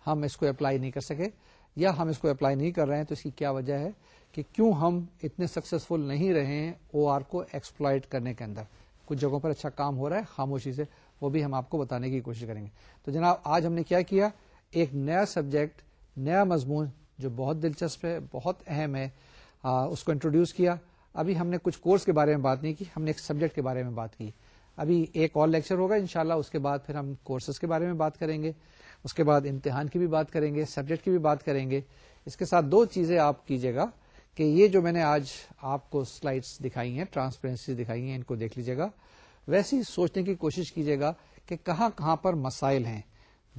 ہم اس کو اپلائی نہیں کر سکے یا ہم اس کو اپلائی نہیں کر رہے ہیں تو اس کی کیا وجہ ہے کہ کیوں ہم اتنے سکسیسفل نہیں رہے ہیں او آر کو ایکسپلائٹ کرنے کے اندر۔ کچھ جگہوں پر اچھا کام ہو رہا ہے خاموشی سے وہ بھی ہم آپ کو بتانے کی کوشش کریں گے۔ تو جناب آج ہم نے کیا کیا؟ ایک نیا سبجیکٹ نیا مضمون جو بہت دلچسپ ہے بہت اہم ہے آ, اس کو انٹروڈیوس کیا۔ ابھی ہم نے کچھ کورس کے بارے میں بات نہیں کی، ہم نے ایک سبجیکٹ کے بارے میں بات کی۔ ابھی ایک اور لیکچر ہوگا انشاءاللہ، اس کے بعد پھر ہم کورسز کے بارے میں بات کریں گے۔ اس کے بعد امتحان کی بھی بات کریں گے، سبجیکٹ کی بھی بات کریں گے۔ اس کے ساتھ دو چیزیں آپ کیجیے گا کہ یہ جو میں نے آج آپ کو سلائڈس دکھائی ہیں ٹرانسپیرنسی دکھائی ہیں، ان کو دیکھ لیجیے گا۔ ویسی سوچنے کی کوشش کیجیے گا کہ کہاں کہاں پر مسائل ہیں۔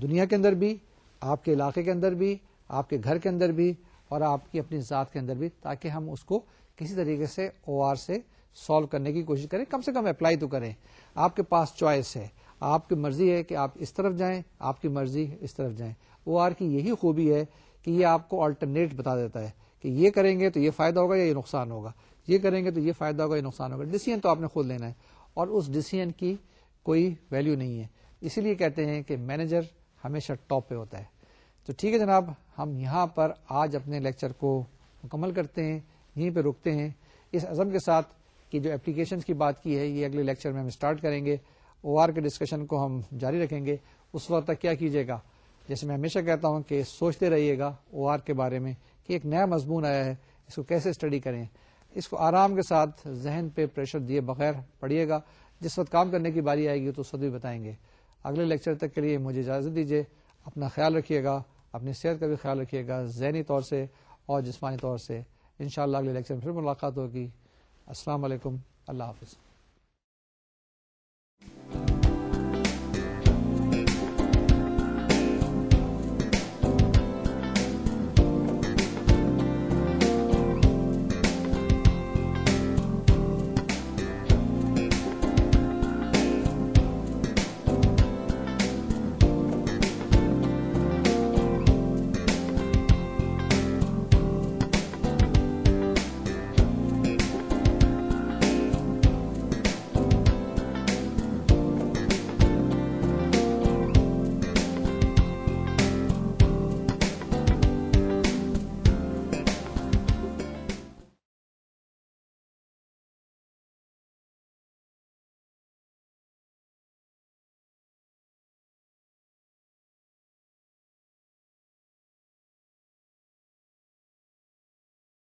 دنیا کے اندر بھی، آپ کے علاقے کے اندر بھی، آپ کے گھر کے اندر بھی اور آپ کی اپنی ذات کے اندر بھی، تاکہ ہم اس کو کسی طریقے سے او آر سے سالو کرنے کی کوشش کریں۔ کم سے کم اپلائی تو کریں۔ آپ کے پاس چوائس ہے۔ آپ کی مرضی ہے کہ آپ اس طرف جائیں، آپ کی مرضی اس طرف جائیں۔ او آر کی یہی خوبی ہے کہ یہ آپ کو آلٹرنیٹ بتا دیتا ہے کہ یہ کریں گے تو یہ فائدہ ہوگا یا یہ نقصان ہوگا۔ یہ کریں گے تو یہ فائدہ ہوگا یا نقصان ہوگا۔ ڈسیزن تو آپ نے خود لینا ہے۔ اور اس ڈسیزن کی کوئی ویلو نہیں ہے۔ اسی لیے کہتے ہیں کہ مینیجر ہمیشہ ٹاپ پہ ہوتا ہے۔ تو ٹھیک ہے جناب، ہم یہاں پر آج اپنے لیکچر کو مکمل کرتے ہیں۔ یہیں پہ رکتے ہیں۔ اس عزم کے ساتھ کہ جو اپلیکیشن کی بات کی ہے، یہ اگلے لیکچر میں ہم اسٹارٹ کریں گے۔ او آر کے ڈسکشن کو ہم جاری رکھیں گے۔ اس وقت تک کیا کیجیے گا؟ جیسے میں ہمیشہ کہتا ہوں کہ سوچتے رہیے گا او آر کے بارے میں کہ ایک نیا مضمون آیا ہے، اس کو کیسے اسٹڈی کریں۔ اس کو آرام کے ساتھ ذہن پہ پریشر دیے بغیر پڑھیے گا۔ جس وقت کام کرنے کی باری آئے گی، تو سب بھی بتائیں گے۔ اگلے لیکچر تک کے لیے مجھے اجازت دیجیے، اپنا خیال رکھیے گا، اپنی صحت کا بھی خیال رکھیے گا، ذہنی طور سے اور جسمانی طور سے۔ انشاءاللہ اگلے لیکچر میں پھر ملاقات ہوگی۔ السلام علیکم۔ اللہ حافظ۔